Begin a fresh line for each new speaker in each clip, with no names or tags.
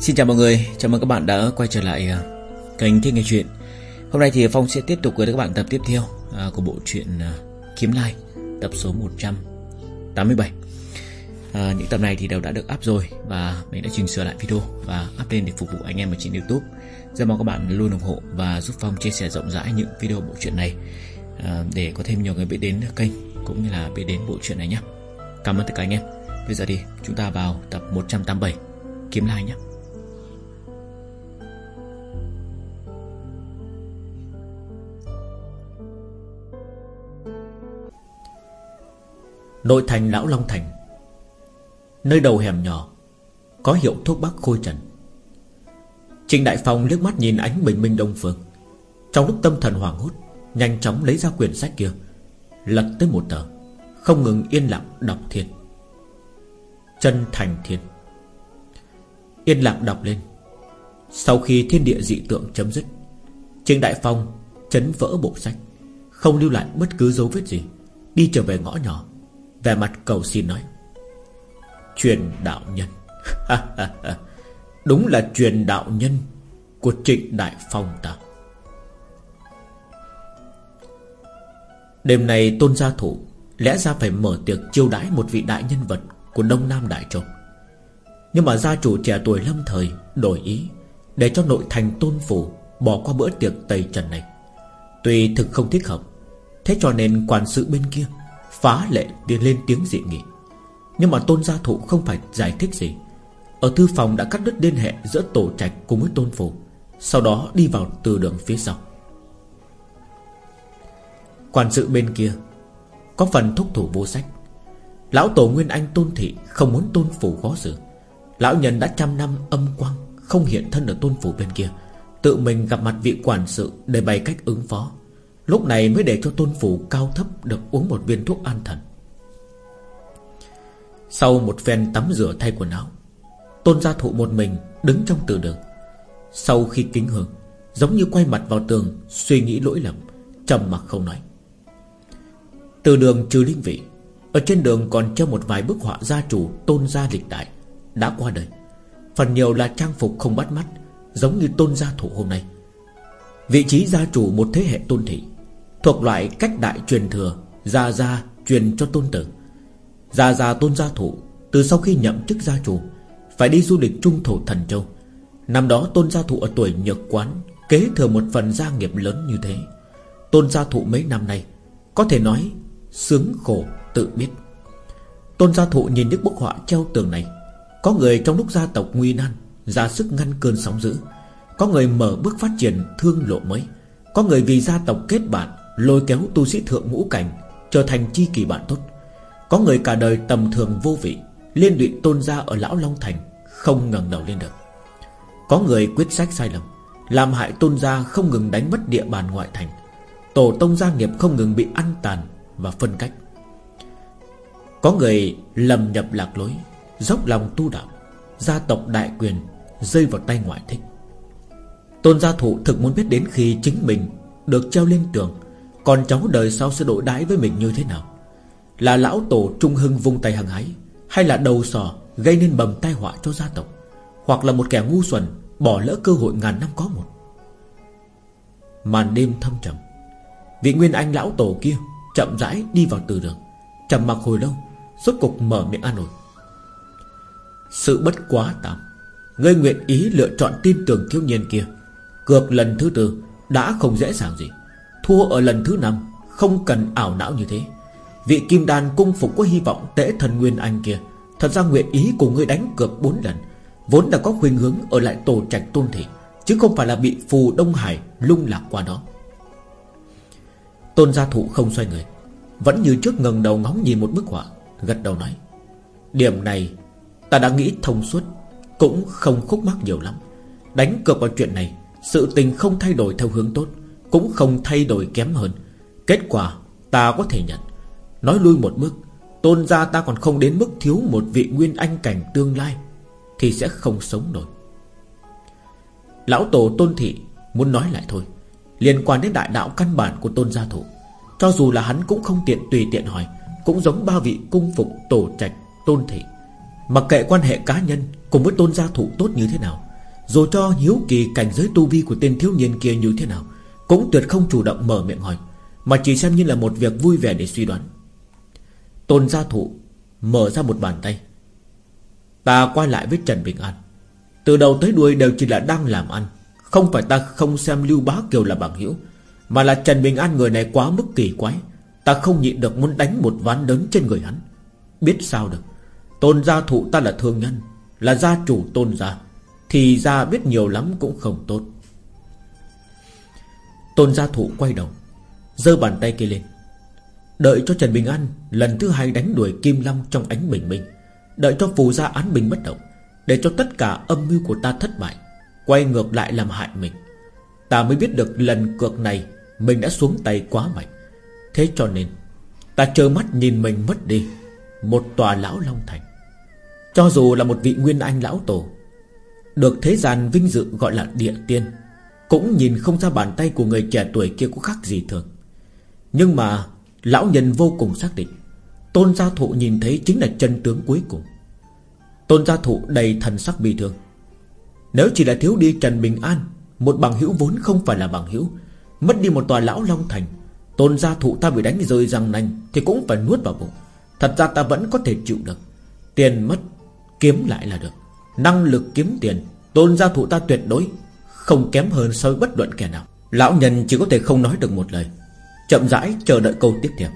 Xin chào mọi người, chào mừng các bạn đã quay trở lại à, kênh Thiên Nghe Chuyện. Hôm nay thì Phong sẽ tiếp tục với các bạn tập tiếp theo à, của bộ truyện à, Kiếm Lai Tập số 187 à, Những tập này thì đều đã được up rồi Và mình đã chỉnh sửa lại video và up lên để phục vụ anh em ở trên Youtube. Rất mong các bạn luôn ủng hộ và giúp Phong chia sẻ rộng rãi những video bộ truyện này Để có thêm nhiều người biết đến kênh cũng như là biết đến bộ truyện này nhé. Cảm ơn tất cả anh em. Bây giờ thì chúng ta vào tập 187 Kiếm Lai nhé.
Nội thành Lão Long Thành. Nơi đầu hẻm nhỏ, Có hiệu thuốc bắc khôi trần. Trình Đại Phong liếc mắt nhìn ánh bình minh đông phương. Trong lúc tâm thần hoảng hốt, Nhanh chóng lấy ra quyển sách kia, Lật tới một tờ, Không ngừng yên lặng đọc thiên Chân thành thiên Yên lặng đọc lên. Sau khi thiên địa dị tượng chấm dứt, Trình Đại Phong chấn vỡ bộ sách, Không lưu lại bất cứ dấu vết gì, Đi trở về ngõ nhỏ về mặt cầu xin nói. Truyền đạo nhân. Đúng là truyền đạo nhân Của trịnh Đại Phong ta. Đêm nay tôn gia thủ, Lẽ ra phải mở tiệc chiêu đãi Một vị đại nhân vật của Đông Nam Đại Châu. Nhưng mà gia chủ trẻ tuổi lâm thời Đổi ý, Để cho nội thành tôn phủ Bỏ qua bữa tiệc tây trần này. Tuy thực không thích hợp, Thế cho nên quản sự bên kia Phá lệ tiến lên tiếng dị nghị. Nhưng mà tôn gia thụ không phải giải thích gì. Ở thư phòng đã cắt đứt liên hệ Giữa tổ trạch cùng với tôn phủ Sau đó đi vào từ đường phía sau. Quản sự bên kia, Có phần thúc thủ vô sách. Lão tổ Nguyên Anh tôn thị Không muốn tôn phủ khó xử. Lão nhân đã trăm năm âm quang, Không hiện thân ở tôn phủ bên kia. Tự mình gặp mặt vị quản sự Để bày cách ứng phó. Lúc này mới để cho tôn phủ cao thấp Được uống một viên thuốc an thần. Sau một phen tắm rửa thay quần áo, Tôn gia thụ một mình Đứng trong từ đường. Sau khi kính hương Giống như quay mặt vào tường, Suy nghĩ lỗi lầm, trầm mặc không nói. Từ đường trừ linh vị, Ở trên đường còn treo một vài bức họa gia chủ Tôn gia lịch đại Đã qua đời. Phần nhiều là trang phục không bắt mắt, Giống như tôn gia thủ hôm nay. Vị trí gia chủ một thế hệ tôn thị Thuộc loại cách đại truyền thừa Gia gia truyền cho tôn tử. Gia gia tôn gia thủ Từ sau khi nhậm chức gia chủ, Phải đi du lịch trung thổ thần châu. Năm đó tôn gia thụ ở tuổi nhược quán Kế thừa một phần gia nghiệp lớn như thế. Tôn gia thụ mấy năm nay Có thể nói Sướng khổ tự biết. Tôn gia thụ nhìn những bức họa treo tường này, Có người trong lúc gia tộc nguy nan, ra sức ngăn cơn sóng dữ. Có người mở bước phát triển thương lộ mới. Có người vì gia tộc kết bạn Lôi kéo tu sĩ thượng ngũ cảnh Trở thành chi kỳ bạn tốt. Có người cả đời tầm thường vô vị, Liên lụy tôn gia ở Lão Long Thành, Không ngẩng đầu lên được. Có người quyết sách sai lầm, Làm hại tôn gia không ngừng đánh mất địa bàn ngoại thành. Tổ tông gia nghiệp không ngừng bị ăn tàn Và phân cách. Có người lầm nhập lạc lối, Dốc lòng tu đạo, Gia tộc đại quyền Rơi vào tay ngoại thích. Tôn gia thủ thực muốn biết đến khi chính mình Được treo lên tường con cháu đời sau sẽ đối đãi với mình như thế nào? Là lão tổ trung hưng vung tay hằng hái, Hay là đầu sò Gây nên bầm tai họa cho gia tộc, Hoặc là một kẻ ngu xuẩn Bỏ lỡ cơ hội ngàn năm có một? Màn đêm thâm trầm, Vị nguyên anh lão tổ kia Chậm rãi đi vào từ đường, Trầm mặc hồi lâu Suốt cục mở miệng an ủi. Sự bất quá tạm, Ngươi nguyện ý lựa chọn tin tưởng thiếu niên kia, Cược lần thứ tư Đã không dễ dàng gì. Thua ở lần thứ năm, Không cần ảo não như thế. Vị kim đan cung phục có hy vọng tễ thần Nguyên Anh kia. Thật ra nguyện ý của ngươi đánh cược bốn lần, Vốn đã có khuyên hướng ở lại tổ trạch tôn thị Chứ không phải là bị phù Đông Hải lung lạc qua đó. Tôn gia thụ không xoay người, Vẫn như trước ngần đầu ngóng nhìn một bức họa, Gật đầu nói, Điểm này ta đã nghĩ thông suốt, Cũng không khúc mắc nhiều lắm. Đánh cược vào chuyện này, Sự tình không thay đổi theo hướng tốt cũng không thay đổi kém hơn. Kết quả, ta có thể nhận. Nói lui một bước, Tôn gia ta còn không đến mức thiếu một vị nguyên anh cảnh tương lai, Thì sẽ không sống nổi. Lão tổ tôn thị Muốn nói lại thôi. Liên quan đến đại đạo căn bản của tôn gia thủ, Cho dù là hắn cũng không tiện tùy tiện hỏi, Cũng giống ba vị cung phục tổ trạch tôn thị. Mặc kệ quan hệ cá nhân Cùng với tôn gia thủ tốt như thế nào, Dù cho hiếu kỳ cảnh giới tu vi của tên thiếu niên kia như thế nào cũng tuyệt không chủ động mở miệng hỏi, Mà chỉ xem như là một việc vui vẻ để suy đoán. Tôn gia thụ Mở ra một bàn tay. Ta quay lại với Trần Bình An. Từ đầu tới đuôi đều chỉ là đang làm ăn. Không phải ta không xem Lưu Bá Kiều là bằng hữu, Mà là Trần Bình An người này quá mức kỳ quái. Ta không nhịn được muốn đánh một ván lớn trên người hắn. Biết sao được? Tôn gia thụ ta là thương nhân, Là gia chủ tôn gia, Thì ra biết nhiều lắm cũng không tốt. Tôn gia thụ quay đầu, giơ bàn tay kia lên. Đợi cho Trần Bình An Lần thứ hai đánh đuổi Kim Long trong ánh bình minh, Đợi cho phù gia án bình bất động, Để cho tất cả âm mưu của ta thất bại, Quay ngược lại làm hại mình. Ta mới biết được lần cược này Mình đã xuống tay quá mạnh. Thế cho nên, Ta trơ mắt nhìn mình mất đi, Một tòa lão Long Thành. Cho dù là một vị nguyên anh lão tổ, Được thế gian vinh dự gọi là địa tiên cũng nhìn không ra bàn tay của người trẻ tuổi kia có khác gì thường. Nhưng mà Lão nhân vô cùng xác định, Tôn gia thụ nhìn thấy chính là chân tướng cuối cùng. Tôn gia thụ đầy thần sắc bi thương. Nếu chỉ là thiếu đi Trần Bình An, Một bằng hữu vốn không phải là bằng hữu, Mất đi một tòa lão Long Thành, Tôn gia thụ ta bị đánh rơi răng nanh Thì cũng phải nuốt vào bụng. Thật ra ta vẫn có thể chịu được. Tiền mất, kiếm lại là được. Năng lực kiếm tiền, Tôn gia thụ ta tuyệt đối không kém hơn so với bất luận kẻ nào. Lão nhân chỉ có thể không nói được một lời, Chậm rãi chờ đợi câu tiếp theo.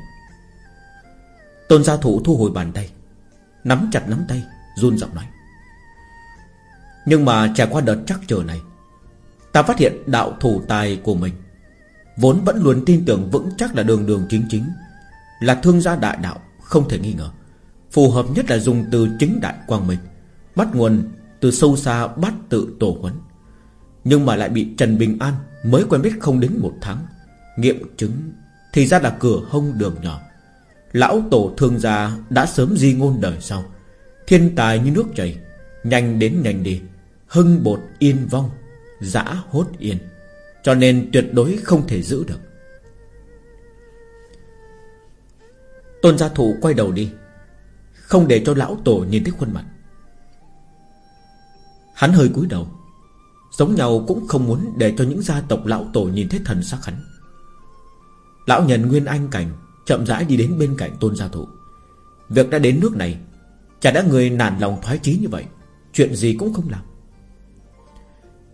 Tôn gia thủ thu hồi bàn tay, Nắm chặt nắm tay, Run giọng nói. Nhưng mà trải qua đợt chắc chờ này, Ta phát hiện đạo thủ tài của mình Vốn vẫn luôn tin tưởng vững chắc là đường đường chính chính, Là thương gia đại đạo, Không thể nghi ngờ. Phù hợp nhất là dùng từ chính đại quang minh Bắt nguồn từ sâu xa bắt tự tổ huấn. Nhưng mà lại bị Trần Bình An Mới quen biết không đến một tháng. Nghiệm chứng, Thì ra là cửa hông đường nhỏ. Lão tổ thương gia đã sớm di ngôn đời sau. Thiên tài như nước chảy, Nhanh đến nhanh đi. Hưng bột yên vong, Giã hốt yên. Cho nên tuyệt đối không thể giữ được. Tôn gia thủ quay đầu đi. Không để cho lão tổ nhìn thấy khuôn mặt. Hắn hơi cúi đầu. Giống nhau cũng không muốn để cho những gia tộc lão tổ nhìn thấy thần sắc hắn. Lão nhân Nguyên Anh Cảnh Chậm rãi đi đến bên cạnh tôn gia thụ. Việc đã đến nước này, Chả đã người nản lòng thoái chí như vậy, Chuyện gì cũng không làm.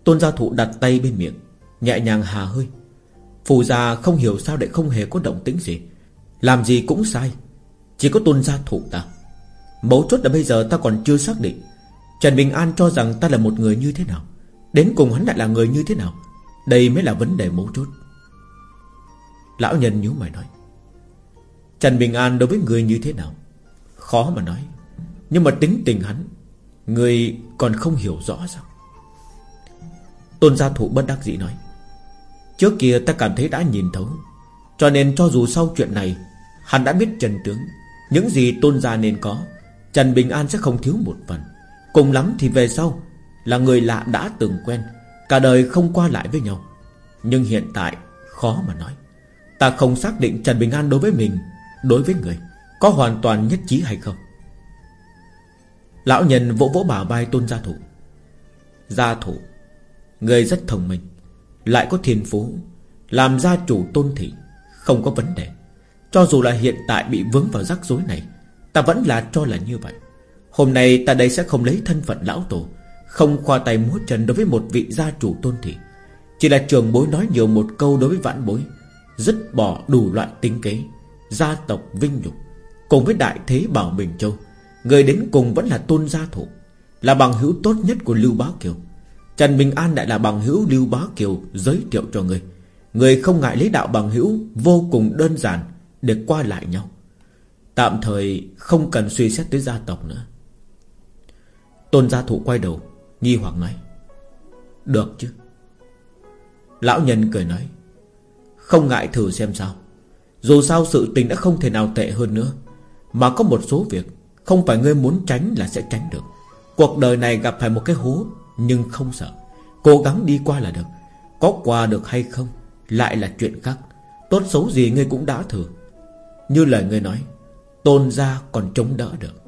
Tôn gia thụ đặt tay bên miệng, Nhẹ nhàng hà hơi. Phù gia không hiểu sao lại không hề có động tĩnh gì. Làm gì cũng sai, Chỉ có tôn gia thụ ta. Mấu chốt là bây giờ ta còn chưa xác định. Trần Bình An cho rằng ta là một người như thế nào. Đến cùng hắn lại là người như thế nào? Đây mới là vấn đề mấu chốt. Lão nhân nhíu mày nói, Trần Bình An đối với người như thế nào? Khó mà nói. Nhưng mà tính tình hắn, Người còn không hiểu rõ sao? Tôn gia thủ bất đắc dĩ nói, Trước kia ta cảm thấy đã nhìn thấu, Cho nên cho dù sau chuyện này, Hắn đã biết trần tướng. Những gì tôn gia nên có, Trần Bình An sẽ không thiếu một phần. Cùng lắm thì về sau là người lạ đã từng quen, Cả đời không qua lại với nhau. Nhưng hiện tại, khó mà nói. Ta không xác định Trần Bình An đối với mình, Đối với người, Có hoàn toàn nhất trí hay không. Lão nhân vỗ vỗ bả vai tôn gia thủ. Gia thủ, Người rất thông minh, Lại có thiên phú, Làm gia chủ tôn thị, Không có vấn đề. Cho dù là hiện tại bị vướng vào rắc rối này, Ta vẫn là cho là như vậy. Hôm nay ta đây sẽ không lấy thân phận lão tổ không khoa tay múa chân đối với một vị gia chủ tôn thị. Chỉ là trường bối nói nhiều một câu đối với vãn bối, Dứt bỏ đủ loại tính kế, Gia tộc vinh nhục, Cùng với đại thế Bảo Bình Châu. Người đến cùng vẫn là tôn gia thủ Là bằng hữu tốt nhất của Lưu Bá Kiều. Trần Bình An lại là bằng hữu Lưu Bá Kiều Giới thiệu cho người. Người không ngại lấy đạo bằng hữu Vô cùng đơn giản Để qua lại nhau. Tạm thời không cần suy xét tới gia tộc nữa. Tôn gia thụ quay đầu. Nghi hoặc nói, Được chứ. Lão nhân cười nói, Không ngại thử xem sao. Dù sao sự tình đã không thể nào tệ hơn nữa, Mà có một số việc Không phải ngươi muốn tránh là sẽ tránh được. Cuộc đời này gặp phải một cái hố, Nhưng không sợ. Cố gắng đi qua là được. Có qua được hay không, Lại là chuyện khác. Tốt xấu gì ngươi cũng đã thử. Như lời ngươi nói, Tôn gia còn chống đỡ được.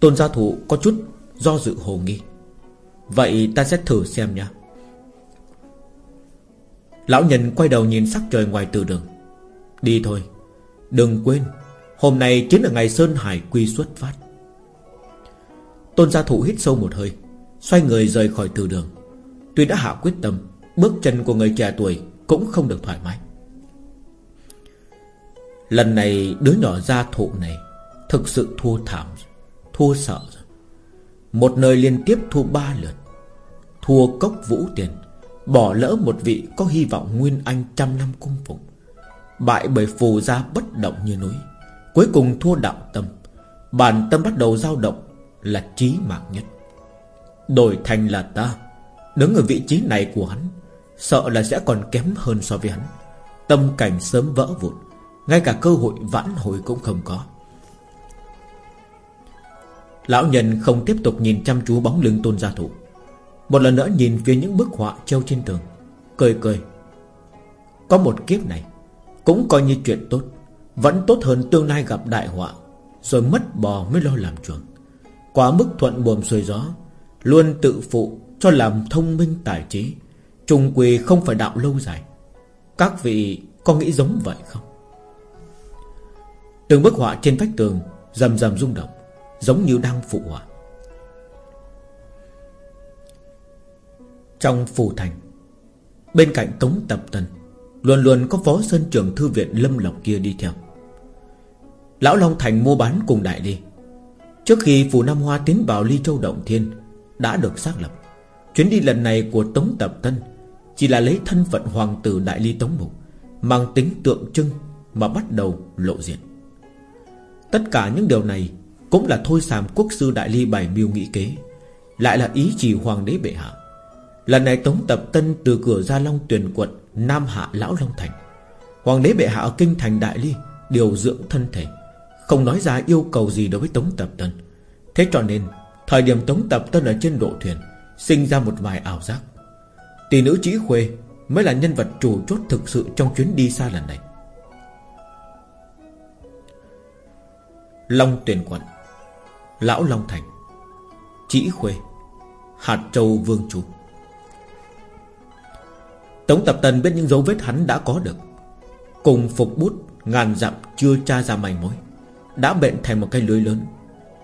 Tôn gia thủ có chút do dự hồ nghi. Vậy ta sẽ thử xem nha. Lão nhân quay đầu nhìn sắc trời ngoài từ đường. Đi thôi, Đừng quên, Hôm nay chính là ngày Sơn Hải quy xuất phát. Tôn gia thủ hít sâu một hơi, Xoay người rời khỏi từ đường. Tuy đã hạ quyết tâm, Bước chân của người trẻ tuổi Cũng không được thoải mái. Lần này đứa nhỏ gia thụ này Thực sự thua thảm, Thua sợ rồi. Một nơi liên tiếp thua ba lượt. Thua cốc vũ tiền, Bỏ lỡ một vị có hy vọng Nguyên Anh trăm năm cung phụng. Bại bởi phù gia bất động như núi. Cuối cùng thua đạo tâm. Bản tâm bắt đầu dao động Là trí mạng nhất. Đổi thành là ta, Đứng ở vị trí này của hắn, Sợ là sẽ còn kém hơn so với hắn. Tâm cảnh sớm vỡ vụn, Ngay cả cơ hội vãn hồi cũng không có. Lão nhân không tiếp tục nhìn chăm chú bóng lưng tôn gia thủ. Một lần nữa nhìn phía những bức họa treo trên tường, Cười cười. Có một kiếp này, Cũng coi như chuyện tốt, Vẫn tốt hơn tương lai gặp đại họa, Rồi mất bò mới lo làm chuồng. Quá mức thuận buồm xuôi gió, Luôn tự phụ cho làm thông minh tài trí Trung quỳ không phải đạo lâu dài. Các vị có nghĩ giống vậy không? Từng bức họa trên vách tường Rầm rầm rung động. Giống như đang phụ họa. Trong phủ thành, Bên cạnh Tống Tập Tần, Luôn luôn có phó sơn trưởng thư viện Lâm Lộc kia đi theo. Lão Long Thành mua bán cùng đại ly Trước khi Phủ Nam Hoa tiến vào Ly Châu Động Thiên, Đã được xác lập. Chuyến đi lần này của Tống Tập Tân Chỉ là lấy thân phận hoàng tử Đại Ly Tống Mục, Mang tính tượng trưng Mà bắt đầu lộ diện. Tất cả những điều này cũng là thôi sàm quốc sư Đại Ly bày mưu nghĩ kế. Lại là ý chỉ hoàng đế bệ hạ. Lần này Tống Tập Tân từ cửa Gia Long tuyển quận Nam hạ Lão Long Thành. Hoàng đế bệ hạ ở Kinh Thành Đại Ly, Điều dưỡng thân thể, Không nói ra yêu cầu gì đối với Tống Tập Tân. Thế cho nên, Thời điểm Tống Tập Tân ở trên độ thuyền, Sinh ra một vài ảo giác. Tỷ nữ Trí Khuê Mới là nhân vật chủ chốt thực sự Trong chuyến đi xa lần này. Long tuyển quận Lão Long Thành, Chỉ Khuê, Hạt Châu Vương Chủ Tống Tập Tần biết những dấu vết hắn đã có được. Cùng phục bút, Ngàn dặm chưa tra ra manh mối, Đã bệnh thành một cái lưới lớn,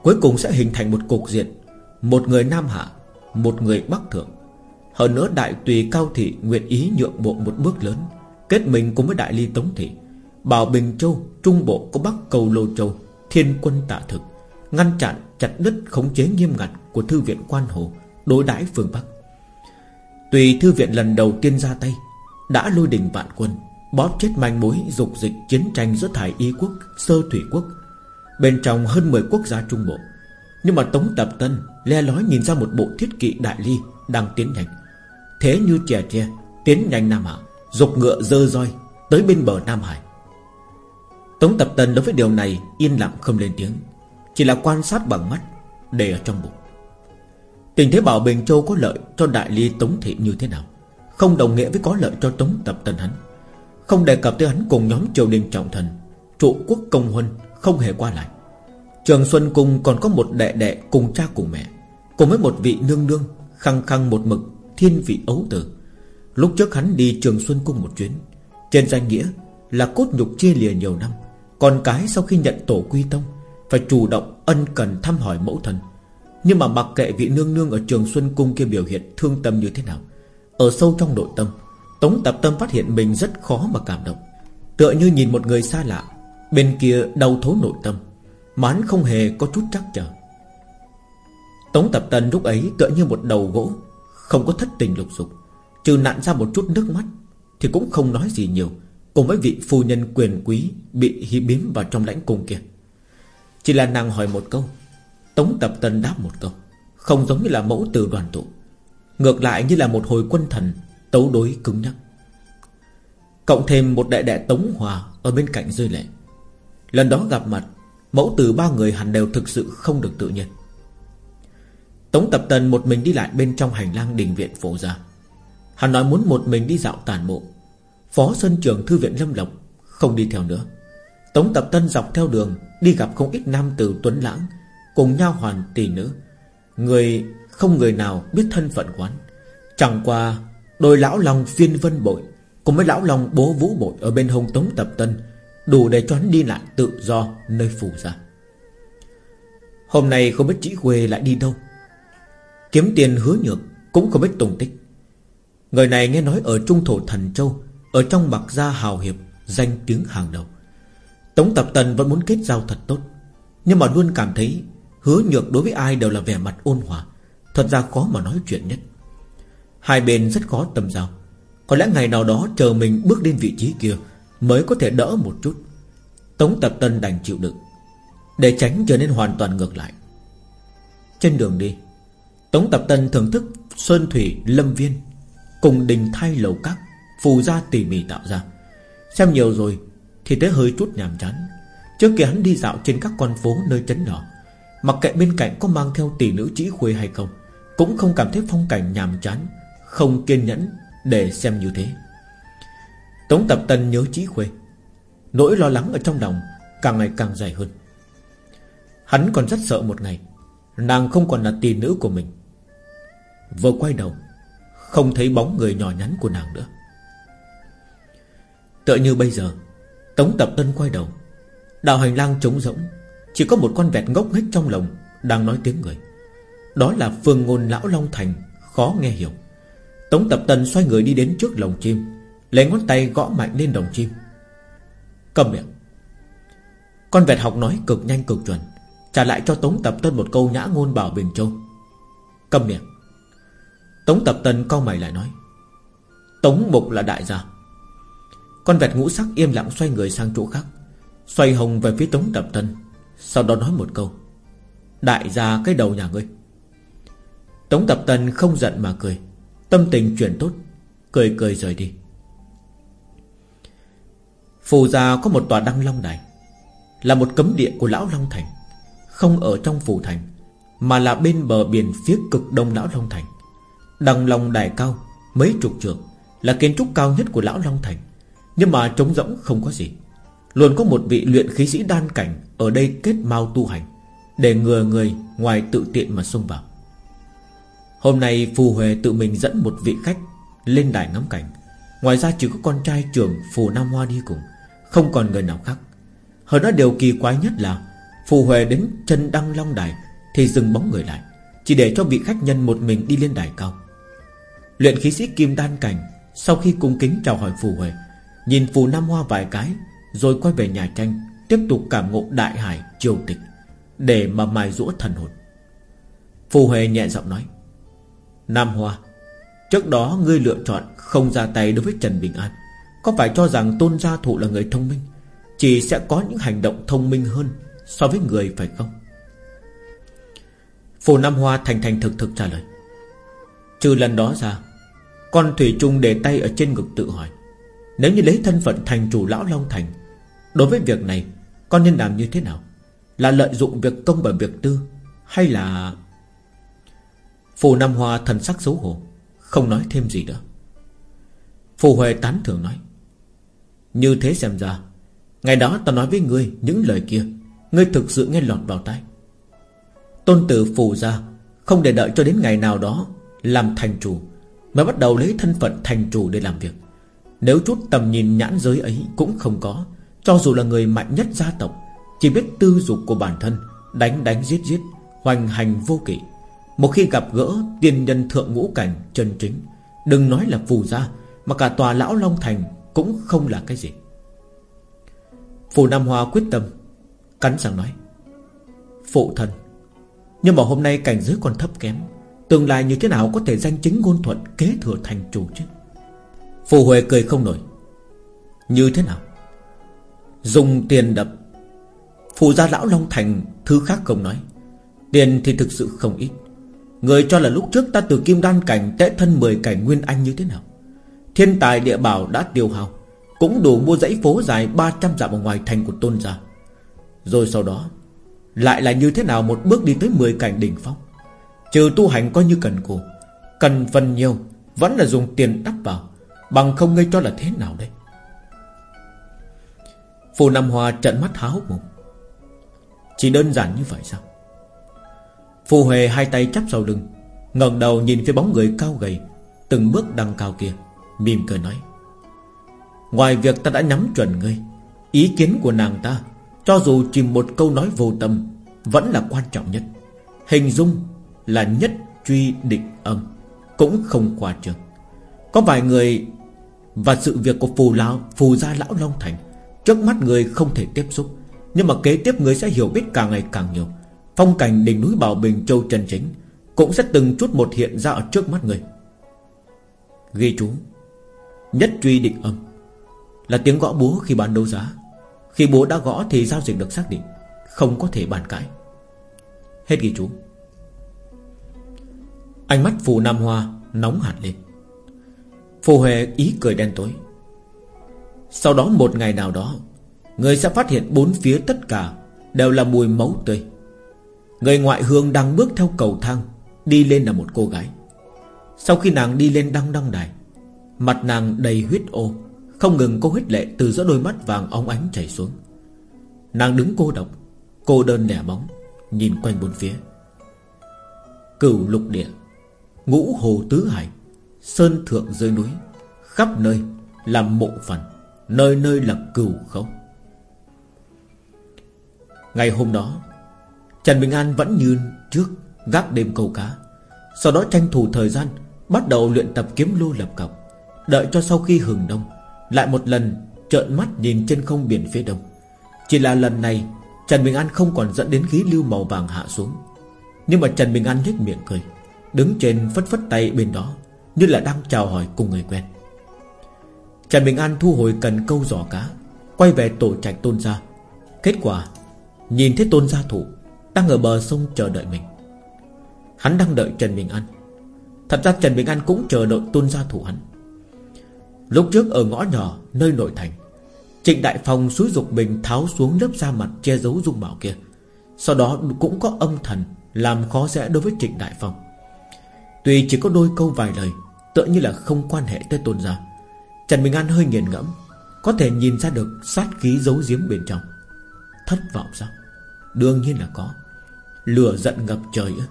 Cuối cùng sẽ hình thành một cục diện. Một người Nam Hạ, Một người Bắc Thượng. Hơn nữa đại tùy cao thị nguyện ý nhượng bộ một bước lớn, Kết mình cùng với đại ly Tống Thị, Bảo Bình Châu, Trung Bộ có Bắc Cầu Lô Châu, Thiên quân tạ thực. Ngăn chặn chặt đứt khống chế nghiêm ngặt Của Thư viện Quan Hồ Đối đãi phương Bắc. Tùy Thư viện lần đầu tiên ra tay, Đã lôi đình vạn quân, Bóp chết manh mối dục dịch chiến tranh giữa Thải Y Quốc, Sơ Thủy Quốc, Bên trong hơn 10 quốc gia Trung Bộ. Nhưng mà Tống Tập Tân Le lói nhìn ra một bộ thiết kỵ đại ly Đang tiến nhanh Thế như chè tre Tiến nhanh Nam Hạ, Dục ngựa dơ roi Tới bên bờ Nam Hải. Tống Tập Tân đối với điều này Yên lặng không lên tiếng. Chỉ là quan sát bằng mắt, Để ở trong bụng. Tình thế Bảo Bình Châu có lợi cho Đại Ly Tống Thị như thế nào? Không đồng nghĩa với có lợi cho Tống Tập Tân hắn Không đề cập tới hắn cùng nhóm triều đình trọng thần, Trụ quốc công huân Không hề qua lại. Trường Xuân Cung còn có một đệ đệ cùng cha cùng mẹ, Cùng với một vị nương nương, Khăng khăng một mực, thiên vị ấu tử. Lúc trước hắn đi Trường Xuân Cung một chuyến, Trên danh nghĩa là cốt nhục chia lìa nhiều năm, Còn cái sau khi nhận tổ quy tông phải chủ động ân cần thăm hỏi mẫu thân. Nhưng mà mặc kệ vị nương nương Ở Trường Xuân Cung kia biểu hiện thương tâm như thế nào, Ở sâu trong nội tâm, Tống tập tâm phát hiện mình rất khó mà cảm động. Tựa như nhìn một người xa lạ, Bên kia đau thấu nội tâm Mà hắn không hề có chút chắc chờ Tống tập tân lúc ấy tựa như một đầu gỗ, Không có thất tình lục dục, Trừ nặn ra một chút nước mắt, Thì cũng không nói gì nhiều, Cùng với vị phu nhân quyền quý Bị hí biếm vào trong lãnh cung kia. Chỉ là nàng hỏi một câu. Tống tập tân đáp một câu. Không giống như là mẫu từ đoàn tụ. Ngược lại như là một hồi quân thần, Tấu đối cứng nhắc. Cộng thêm một đại đệ Tống Hòa Ở bên cạnh rơi lệ. Lần đó gặp mặt, Mẫu từ ba người hẳn đều thực sự không được tự nhiên. Tống Tập Tần một mình đi lại bên trong hành lang đình viện phổ gia Hắn nói muốn một mình đi dạo tàn bộ Phó Sơn Trường Thư viện Lâm Lộc Không đi theo nữa. Tống Tập Tân dọc theo đường, Đi gặp không ít nam tử tuấn lãng, Cùng nhau hoàn tỷ nữ. Người Không người nào biết thân phận quán. Chẳng qua, Đôi lão lòng phiên vân bội, Cùng với lão lòng bố vũ bội Ở bên hông tống tập tân, Đủ để cho hắn đi lại tự do nơi phủ ra. Hôm nay không biết chỉ quê lại đi đâu. Kiếm tiền hứa nhược Cũng không biết tùng tích. Người này nghe nói ở trung thổ thần châu, Ở trong bạc gia hào hiệp, Danh tiếng hàng đầu. Tống Tập Tần vẫn muốn kết giao thật tốt, Nhưng mà luôn cảm thấy Hứa nhược đối với ai đều là vẻ mặt ôn hòa, Thật ra khó mà nói chuyện nhất. Hai bên rất khó tầm giao, Có lẽ ngày nào đó chờ mình bước lên vị trí kia Mới có thể đỡ một chút. Tống Tập Tân đành chịu đựng, Để tránh trở nên hoàn toàn ngược lại. Trên đường đi, Tống Tập Tân thưởng thức Sơn Thủy, Lâm Viên, Cùng đình thay lầu các, Phù gia tỉ mỉ tạo ra. Xem nhiều rồi thì thấy hơi chút nhàm chán. Trước kia hắn đi dạo trên các con phố nơi trấn nhỏ, Mặc kệ bên cạnh có mang theo tỷ nữ chỉ khuê hay không, Cũng không cảm thấy phong cảnh nhàm chán, Không kiên nhẫn Để xem như thế. Tống Tập Tân nhớ chỉ khuê, Nỗi lo lắng ở trong lòng Càng ngày càng dài hơn. Hắn còn rất sợ một ngày, Nàng không còn là tỷ nữ của mình. Vừa quay đầu, Không thấy bóng người nhỏ nhắn của nàng nữa. Tựa như bây giờ Tống Tập Tân quay đầu. Đạo hành lang trống rỗng, Chỉ có một con vẹt ngốc nghếch trong lòng Đang nói tiếng người. Đó là phương ngôn lão Long Thành, Khó nghe hiểu. Tống Tập Tân xoay người đi đến trước lồng chim, Lấy ngón tay gõ mạnh lên đồng chim. Cầm miệng. Con vẹt học nói cực nhanh cực chuẩn, Trả lại cho Tống Tập Tân một câu nhã ngôn bảo Bình Châu. Cầm miệng. Tống Tập Tân cau mày lại nói. Tống Mục là đại gia. Con vẹt ngũ sắc im lặng xoay người sang chỗ khác, Xoay hồng về phía Tống Tập Tân, Sau đó nói một câu. Đại gia, cái đầu nhà ngươi. Tống Tập Tân không giận mà cười, Tâm tình chuyển tốt, Cười cười rời đi. Phù gia có một tòa đăng long đài Là một cấm địa của Lão Long Thành, Không ở trong phủ thành, Mà là bên bờ biển phía cực đông Lão Long Thành. Đăng long đài cao, Mấy chục trượng, Là kiến trúc cao nhất của Lão Long Thành. Nhưng mà trống rỗng không có gì. Luôn có một vị luyện khí sĩ đan cảnh Ở đây kết mau tu hành, Để ngừa người ngoài tự tiện mà xông vào. Hôm nay Phù Huệ tự mình dẫn một vị khách Lên đài ngắm cảnh. Ngoài ra chỉ có con trai trưởng Phù Nam Hoa đi cùng, Không còn người nào khác. Hơn đó điều kỳ quái nhất là Phù Huệ đến chân đăng long đài Thì dừng bóng người lại, Chỉ để cho vị khách nhân một mình đi lên đài cao. Luyện khí sĩ Kim Đan Cảnh Sau khi cung kính chào hỏi Phù Huệ Nhìn Phù Nam Hoa vài cái, Rồi quay về nhà tranh Tiếp tục cảm ngộ đại hải triều tịch, Để mà mài rũa thần hồn. Phù Huệ nhẹ giọng nói, Nam Hoa, Trước đó ngươi lựa chọn không ra tay đối với Trần Bình An, Có phải cho rằng tôn gia thụ là người thông minh, Chỉ sẽ có những hành động thông minh hơn So với người phải không? Phù Nam Hoa thành thành thực thực trả lời, Trừ lần đó ra, Con Thủy Trung để tay ở trên ngực tự hỏi nếu như lấy thân phận thành chủ Lão Long Thành, Đối với việc này, Con nên làm như thế nào? Là lợi dụng việc công bởi việc tư, Hay là Phù Nam Hoa thần sắc xấu hổ, Không nói thêm gì nữa? Phù Huệ tán thưởng nói, Như thế xem ra, Ngày đó ta nói với ngươi những lời kia, Ngươi thực sự nghe lọt vào tai. Tôn tử phù ra Không để đợi cho đến ngày nào đó Làm thành chủ, Mới bắt đầu lấy thân phận thành chủ để làm việc. Nếu chút tầm nhìn nhãn giới ấy Cũng không có, Cho dù là người mạnh nhất gia tộc, Chỉ biết tư dục của bản thân, Đánh đánh giết giết, Hoành hành vô kỷ Một khi gặp gỡ tiên nhân thượng ngũ cảnh chân chính, Đừng nói là phù gia, Mà cả tòa lão Long Thành Cũng không là cái gì. Phù Nam Hoa quyết tâm, Cắn răng nói, Phụ thân, Nhưng mà hôm nay cảnh giới còn thấp kém, Tương lai như thế nào có thể danh chính ngôn thuận Kế thừa thành chủ chứ? Phù Huệ cười không nổi. Như thế nào? Dùng tiền đập Phù gia lão Long Thành, Thứ khác không nói. Tiền thì thực sự không ít. Người cho là lúc trước ta từ kim đan cảnh Tệ thân 10 cảnh nguyên anh như thế nào? Thiên tài địa bảo đã tiêu hao, Cũng đủ mua dãy phố dài 300 dặm ở ngoài thành của tôn gia. Rồi sau đó, Lại là như thế nào một bước đi tới 10 cảnh đỉnh phong? Trừ tu hành coi như cần cù, Cần phần nhiều, Vẫn là dùng tiền đắp vào. Bằng không ngươi cho là thế nào đây? Phù Nam Hoa trận mắt há hốc mồm. Chỉ đơn giản như vậy sao? Phù Huệ hai tay chắp sau lưng, ngẩng đầu nhìn phía bóng người cao gầy, Từng bước đăng cao kia, Mỉm cười nói, Ngoài việc ta đã nhắm chuẩn ngươi, Ý kiến của nàng ta, Cho dù chỉ một câu nói vô tâm, Vẫn là quan trọng nhất. Hình dung là nhất truy định âm, Cũng không qua trường Có vài người và sự việc của phù lão, Phù gia lão Long Thành, Trước mắt người không thể tiếp xúc. Nhưng mà kế tiếp người sẽ hiểu biết càng ngày càng nhiều. Phong cảnh đỉnh núi Bảo Bình, Châu trần chính Cũng sẽ từng chút một hiện ra ở trước mắt người. Ghi chú. Nhất truy định âm Là tiếng gõ búa khi bán đấu giá. Khi búa đã gõ thì giao dịch được xác định, Không có thể bàn cãi. Hết ghi chú. Ánh mắt phù Nam Hoa Nóng hạt lên. Phù Huệ ý cười đen tối. Sau đó một ngày nào đó, Người sẽ phát hiện bốn phía tất cả Đều là mùi máu tươi. Người ngoại hương đang bước theo cầu thang, Đi lên là một cô gái. Sau khi nàng đi lên đăng đăng đài, Mặt nàng đầy huyết ô, Không ngừng có huyết lệ từ giữa đôi mắt vàng óng ánh chảy xuống. Nàng đứng cô độc, Cô đơn lẻ bóng, Nhìn quanh bốn phía. Cửu lục địa, Ngũ hồ tứ hải Sơn thượng dưới núi, Khắp nơi là mộ phần, Nơi nơi là cửu khấu. Ngày hôm đó, Trần Bình An vẫn như trước Gác đêm câu cá, Sau đó tranh thủ thời gian Bắt đầu luyện tập kiếm lô lập cọc, Đợi cho sau khi hừng đông, Lại một lần trợn mắt nhìn trên không biển phía đông. Chỉ là lần này, Trần Bình An không còn dẫn đến khí lưu màu vàng hạ xuống. Nhưng mà Trần Bình An nhếch miệng cười, Đứng trên phất phất tay bên đó như là đang chào hỏi cùng người quen. Trần Bình An thu hồi cần câu giỏ cá, Quay về tổ trạch tôn gia. Kết quả, Nhìn thấy tôn gia thủ, Đang ở bờ sông chờ đợi mình. Hắn đang đợi Trần Bình An. Thật ra Trần Bình An cũng chờ đợi tôn gia thủ hắn. Lúc trước ở ngõ nhỏ Nơi nội thành, Trịnh Đại Phong xúi dục mình tháo xuống lớp da mặt Che giấu dung mạo kia. Sau đó cũng có âm thần Làm khó dễ đối với Trịnh Đại Phong. Tuy chỉ có đôi câu vài lời Tựa như là không quan hệ tới tôn gia Trần Bình An hơi nghiền ngẫm, Có thể nhìn ra được sát khí giấu giếm bên trong. Thất vọng sao? Đương nhiên là có. Lửa giận ngập trời á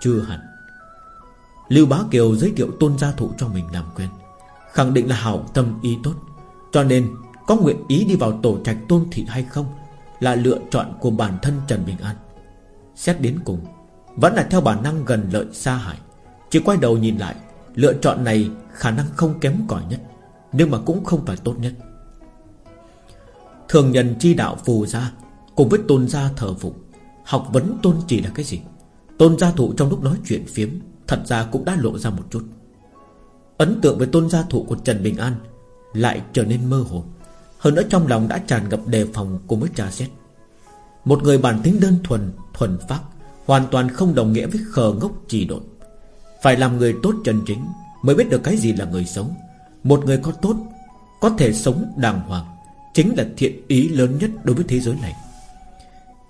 Chưa hẳn. Lưu Bá Kiều giới thiệu tôn gia thụ cho mình làm quen, Khẳng định là hảo tâm ý tốt. Cho nên, có nguyện ý đi vào tổ trạch tôn thị hay không Là lựa chọn của bản thân Trần Bình An. Xét đến cùng, Vẫn là theo bản năng gần lợi xa hại, Chỉ quay đầu nhìn lại Lựa chọn này khả năng không kém cỏi nhất, Nhưng mà cũng không phải tốt nhất. Thường nhân chi đạo phù gia Cùng với tôn gia thờ phục Học vấn tôn chỉ là cái gì? Tôn gia thụ trong lúc nói chuyện phiếm, Thật ra cũng đã lộ ra một chút. Ấn tượng về tôn gia thụ của Trần Bình An Lại trở nên mơ hồ, Hơn nữa trong lòng đã tràn ngập đề phòng cùng với trà xét. Một người bản tính đơn thuần Thuần phát Hoàn toàn không đồng nghĩa với khờ ngốc trì độn. Phải làm người tốt chân chính Mới biết được cái gì là người sống. Một người có tốt, Có thể sống đàng hoàng, Chính là thiện ý lớn nhất đối với thế giới này.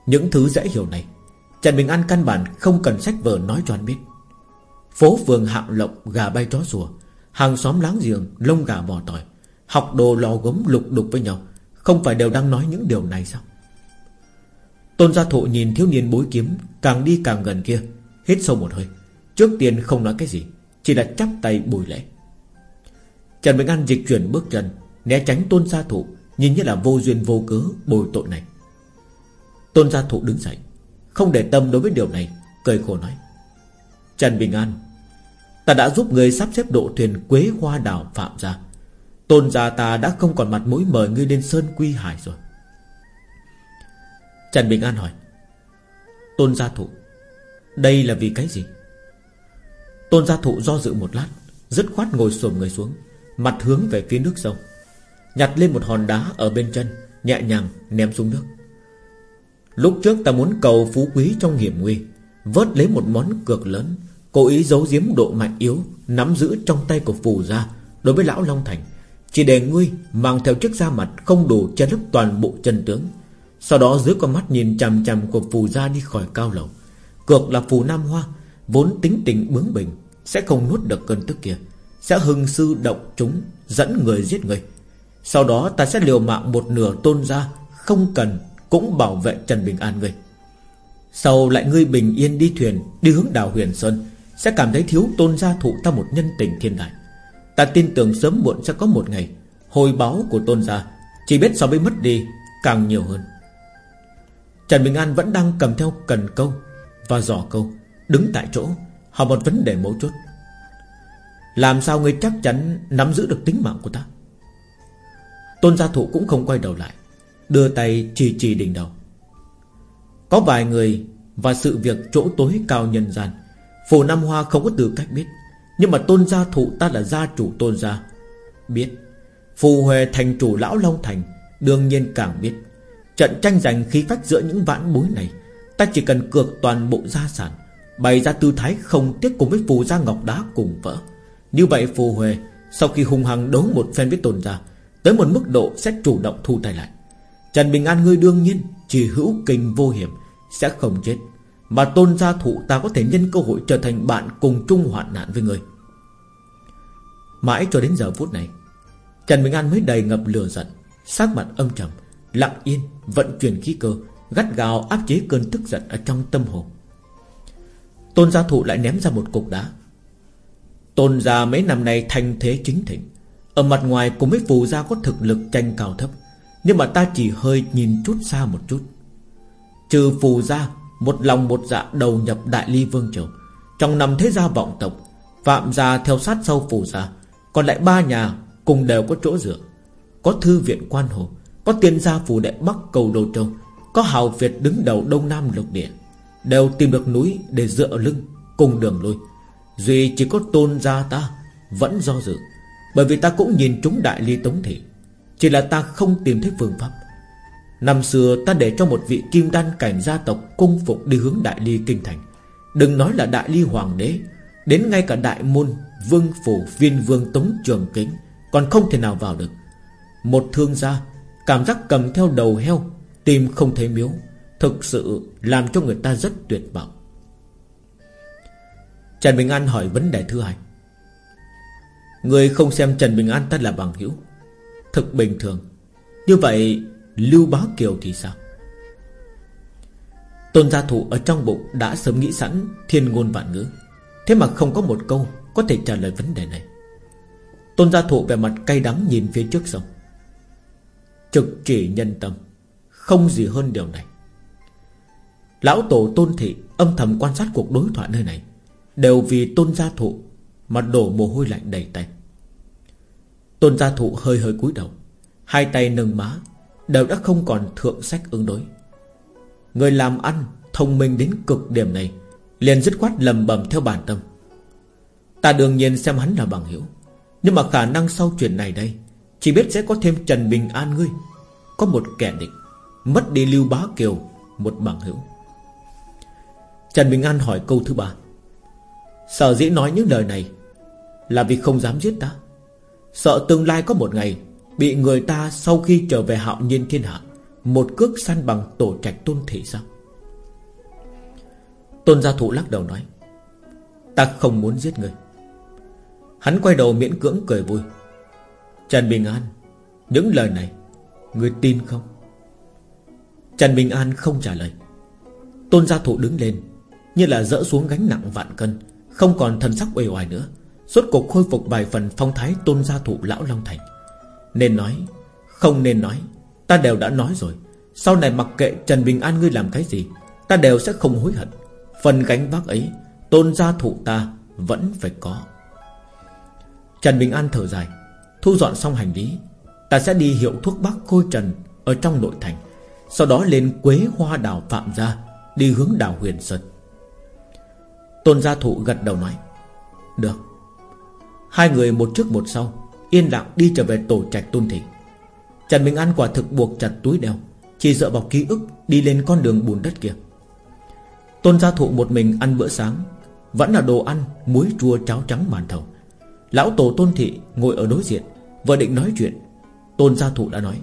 Những thứ dễ hiểu này, Trần Bình An căn bản không cần sách vở nói cho anh biết. Phố phường hạng lộng gà bay chó sủa, Hàng xóm láng giềng lông gà bò tỏi, Học đồ lò gốm lục đục với nhau. Không phải đều đang nói những điều này sao? Tôn gia thụ nhìn thiếu niên bối kiếm Càng đi càng gần kia, Hít sâu một hơi. Trước tiên không nói cái gì, Chỉ là chắp tay bùi lễ. Trần Bình An dịch chuyển bước chân, Né tránh tôn gia thụ, Nhìn như là vô duyên vô cớ bồi tội này. Tôn gia thụ đứng dậy, Không để tâm đối với điều này, Cười khổ nói, Trần Bình An, Ta đã giúp người sắp xếp độ thuyền Quế Hoa Đảo Phạm ra Tôn gia ta đã không còn mặt mũi mời ngươi lên Sơn Quy Hải rồi. Trần Bình An hỏi, Tôn gia thụ, Đây là vì cái gì? Tôn gia thụ do dự một lát, Dứt khoát ngồi xổm người xuống, Mặt hướng về phía nước sông, Nhặt lên một hòn đá ở bên chân, Nhẹ nhàng ném xuống nước. Lúc trước ta muốn cầu phú quý trong hiểm nguy, Vớt lấy một món cược lớn, Cố ý giấu giếm độ mạnh yếu, Nắm giữ trong tay của phù gia Đối với lão Long Thành. Chỉ để ngươi mang theo chiếc da mặt Không đủ che lấp toàn bộ chân tướng. Sau đó dưới con mắt nhìn chằm chằm của phù gia đi khỏi cao lầu. Cược là phù Nam Hoa Vốn tính tình bướng bỉnh, Sẽ không nuốt được cơn tức kia, Sẽ hưng sư động chúng, Dẫn người giết người. Sau đó ta sẽ liều mạng một nửa tôn ra Không cần cũng bảo vệ Trần Bình An ngươi. Sau lại ngươi bình yên đi thuyền, Đi hướng đảo Huyền Sơn, Sẽ cảm thấy thiếu tôn gia thụ ta một nhân tình thiên đại. Ta tin tưởng sớm muộn sẽ có một ngày, Hồi báo của tôn gia, Chỉ biết so với mất đi càng nhiều hơn. Trần Bình An vẫn đang cầm theo cần câu Và giỏ câu. Đứng tại chỗ, Hỏi một vấn đề mấu chốt. Làm sao người chắc chắn nắm giữ được tính mạng của ta? Tôn gia thụ cũng không quay đầu lại, Đưa tay chỉ chỉ đỉnh đầu. Có vài người Và sự việc chỗ tối cao nhân gian, Phù Nam Hoa không có tư cách biết, Nhưng mà tôn gia thụ ta là gia chủ tôn gia, Biết. Phù Huệ thành chủ lão Long Thành, Đương nhiên càng biết. Trận tranh giành khí phách giữa những vãn bối này, Ta chỉ cần cược toàn bộ gia sản Bày ra tư thái không tiếc cùng với phù gia ngọc đá cùng vỡ. Như vậy phù Huệ, Sau khi hung hăng đấu một phen với tôn gia, Tới một mức độ sẽ chủ động thu tay lại. Trần Bình An ngươi đương nhiên Chỉ hữu kinh vô hiểm, Sẽ không chết. Mà tôn gia thụ ta có thể nhân cơ hội trở thành bạn cùng chung hoạn nạn với người Mãi cho đến giờ phút này, Trần Bình An mới đầy ngập lửa giận, Sắc mặt âm trầm, Lặng yên, vận chuyển khí cơ, Gắt gào áp chế cơn tức giận ở trong tâm hồn. Tôn gia thụ lại ném ra một cục đá. Tôn gia mấy năm nay thành thế chính thịnh, Ở mặt ngoài cùng với phù gia có thực lực tranh cao thấp, Nhưng mà ta chỉ hơi nhìn chút xa một chút. Trừ phù gia, Một lòng một dạ đầu nhập đại ly vương triều, Trong năm thế gia vọng tộc, Phạm gia theo sát sau phù gia, Còn lại ba nhà cùng đều có chỗ dựa. Có thư viện quan hồ, Có tiên gia phù đệ Bắc cầu Đô Châu, Có hào Việt đứng đầu Đông Nam lục địa. Đều tìm được núi để dựa lưng Cùng đường lui. Duy chỉ có tôn gia ta Vẫn do dự, Bởi vì ta cũng nhìn chúng đại ly tống thị. Chỉ là ta không tìm thấy phương pháp. Năm xưa ta để cho một vị kim đan cảnh gia tộc Cung phục đi hướng đại ly kinh thành. Đừng nói là đại ly hoàng đế, Đến ngay cả đại môn, Vương phủ, viên vương, tống trường kính, Còn không thể nào vào được. Một thương gia, Cảm giác cầm theo đầu heo, Tìm không thấy miếu. Thực sự làm cho người ta rất tuyệt vọng. Trần Bình An hỏi vấn đề thứ hai. Người không xem Trần Bình An ta là bằng hữu, Thực bình thường. Như vậy, Lưu Bá Kiều thì sao? Tôn gia thủ ở trong bụng Đã sớm nghĩ sẵn thiên ngôn vạn ngữ. Thế mà không có một câu Có thể trả lời vấn đề này. Tôn gia thụ về mặt cay đắng nhìn phía trước sông. Trực chỉ nhân tâm, Không gì hơn điều này. Lão tổ tôn thị âm thầm quan sát cuộc đối thoại nơi này. Đều vì tôn gia thụ Mà đổ mồ hôi lạnh đầy tay. Tôn gia thụ hơi hơi cúi đầu, Hai tay nâng má, Đều đã không còn thượng sách ứng đối. Người làm ăn Thông minh đến cực điểm này, Liền dứt khoát lầm bầm theo bản tâm. Ta đương nhiên xem hắn là bằng hiểu Nhưng mà khả năng sau chuyện này đây, Chỉ biết sẽ có thêm Trần Bình An ngươi. Có một kẻ địch, Mất đi Lưu Bá Kiều, Một bằng hữu. Trần Bình An hỏi câu thứ ba. Sở dĩ nói những lời này Là vì không dám giết ta. Sợ tương lai có một ngày Bị người ta sau khi trở về hạo nhiên thiên hạ, Một cước săn bằng tổ trạch tôn thị sao? Tôn gia thụ lắc đầu nói, Ta không muốn giết người. Hắn quay đầu miễn cưỡng cười vui. Trần Bình An, Những lời này Người tin không? Trần Bình An không trả lời. Tôn gia thụ đứng lên như là dỡ xuống gánh nặng vạn cân, Không còn thân sắc uể oải nữa. Suốt cuộc khôi phục vài phần phong thái tôn gia thụ lão Long Thành. Nên nói, Không nên nói, Ta đều đã nói rồi. Sau này mặc kệ Trần Bình An ngươi làm cái gì, Ta đều sẽ không hối hận. Phần gánh vác ấy, Tôn gia thụ ta vẫn phải có. Trần Bình An thở dài, Thu dọn xong hành lý, Ta sẽ đi hiệu thuốc bắc Khôi Trần Ở trong nội thành, Sau đó lên Quế Hoa Đảo Phạm Gia, Đi hướng đảo Huyền Sơn. Tôn gia thụ gật đầu nói, Được. Hai người một trước một sau, Yên lặng đi trở về tổ trạch tôn thị Trần Minh An quả thực buộc chặt túi đeo, Chỉ dựa vào ký ức Đi lên con đường bùn đất kia. Tôn gia thụ một mình ăn bữa sáng, Vẫn là đồ ăn, Muối, chua, cháo trắng màn thầu. Lão tổ tôn thị ngồi ở đối diện, Vừa định nói chuyện, Tôn gia thụ đã nói,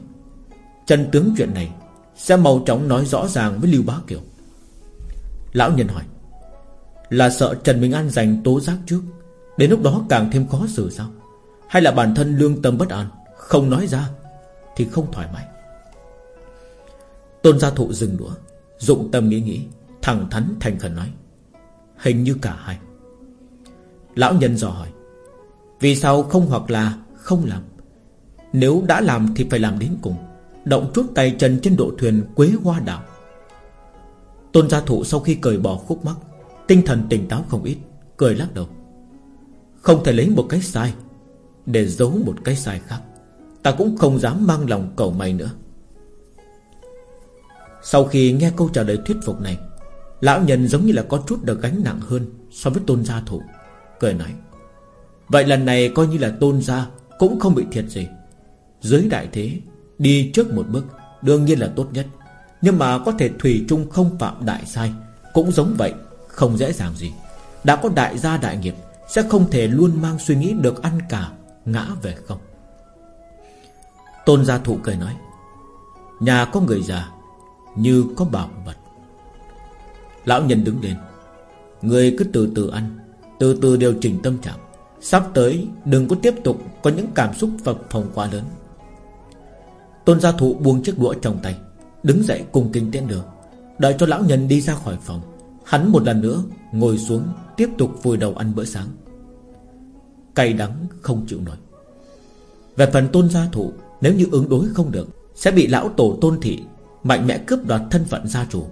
Trần tướng chuyện này Sẽ mau chóng nói rõ ràng với Lưu Bá Kiều. Lão nhân hỏi là sợ Trần Minh An giành tố giác trước. Đến lúc đó càng thêm khó xử sao? Hay là bản thân lương tâm bất an, Không nói ra Thì không thoải mái? Tôn gia thụ dừng đũa, Dụng tâm nghĩ nghĩ, Thẳng thắn thành khẩn nói, Hình như cả hai. Lão nhân dò hỏi, Vì sao không hoặc là không làm? Nếu đã làm thì phải làm đến cùng, Động chút tay chân trên độ thuyền Quế Hoa Đảo. Tôn gia thụ sau khi cởi bỏ khúc mắc Tinh thần tỉnh táo không ít, Cười lắc đầu. Không thể lấy một cái sai, Để giấu một cái sai khác. Ta cũng không dám mang lòng cầu mày nữa. Sau khi nghe câu trả lời thuyết phục này, Lão nhân giống như là có chút được gánh nặng hơn So với tôn gia thủ, Cười nói. Vậy lần này coi như là tôn gia Cũng không bị thiệt gì. Dưới đại thế, Đi trước một bước Đương nhiên là tốt nhất. Nhưng mà có thể Thủy chung không phạm đại sai Cũng giống vậy. Không dễ dàng gì. Đã có đại gia đại nghiệp, Sẽ không thể luôn mang suy nghĩ được ăn cả, Ngã về không. Tôn gia thụ cười nói, Nhà có người già Như có bảo vật. Lão nhân đứng lên, Người cứ từ từ ăn, Từ từ điều chỉnh tâm trạng. Sắp tới đừng có tiếp tục Có những cảm xúc phập phồng quá lớn. Tôn gia thụ buông chiếc đũa trong tay, Đứng dậy cùng kinh tiễn đường Đợi cho lão nhân đi ra khỏi phòng. Hắn một lần nữa ngồi xuống Tiếp tục vùi đầu ăn bữa sáng. Cay đắng không chịu nổi. Về phần tôn gia thủ Nếu như ứng đối không được, Sẽ bị lão tổ tôn thị Mạnh mẽ cướp đoạt thân phận gia chủ.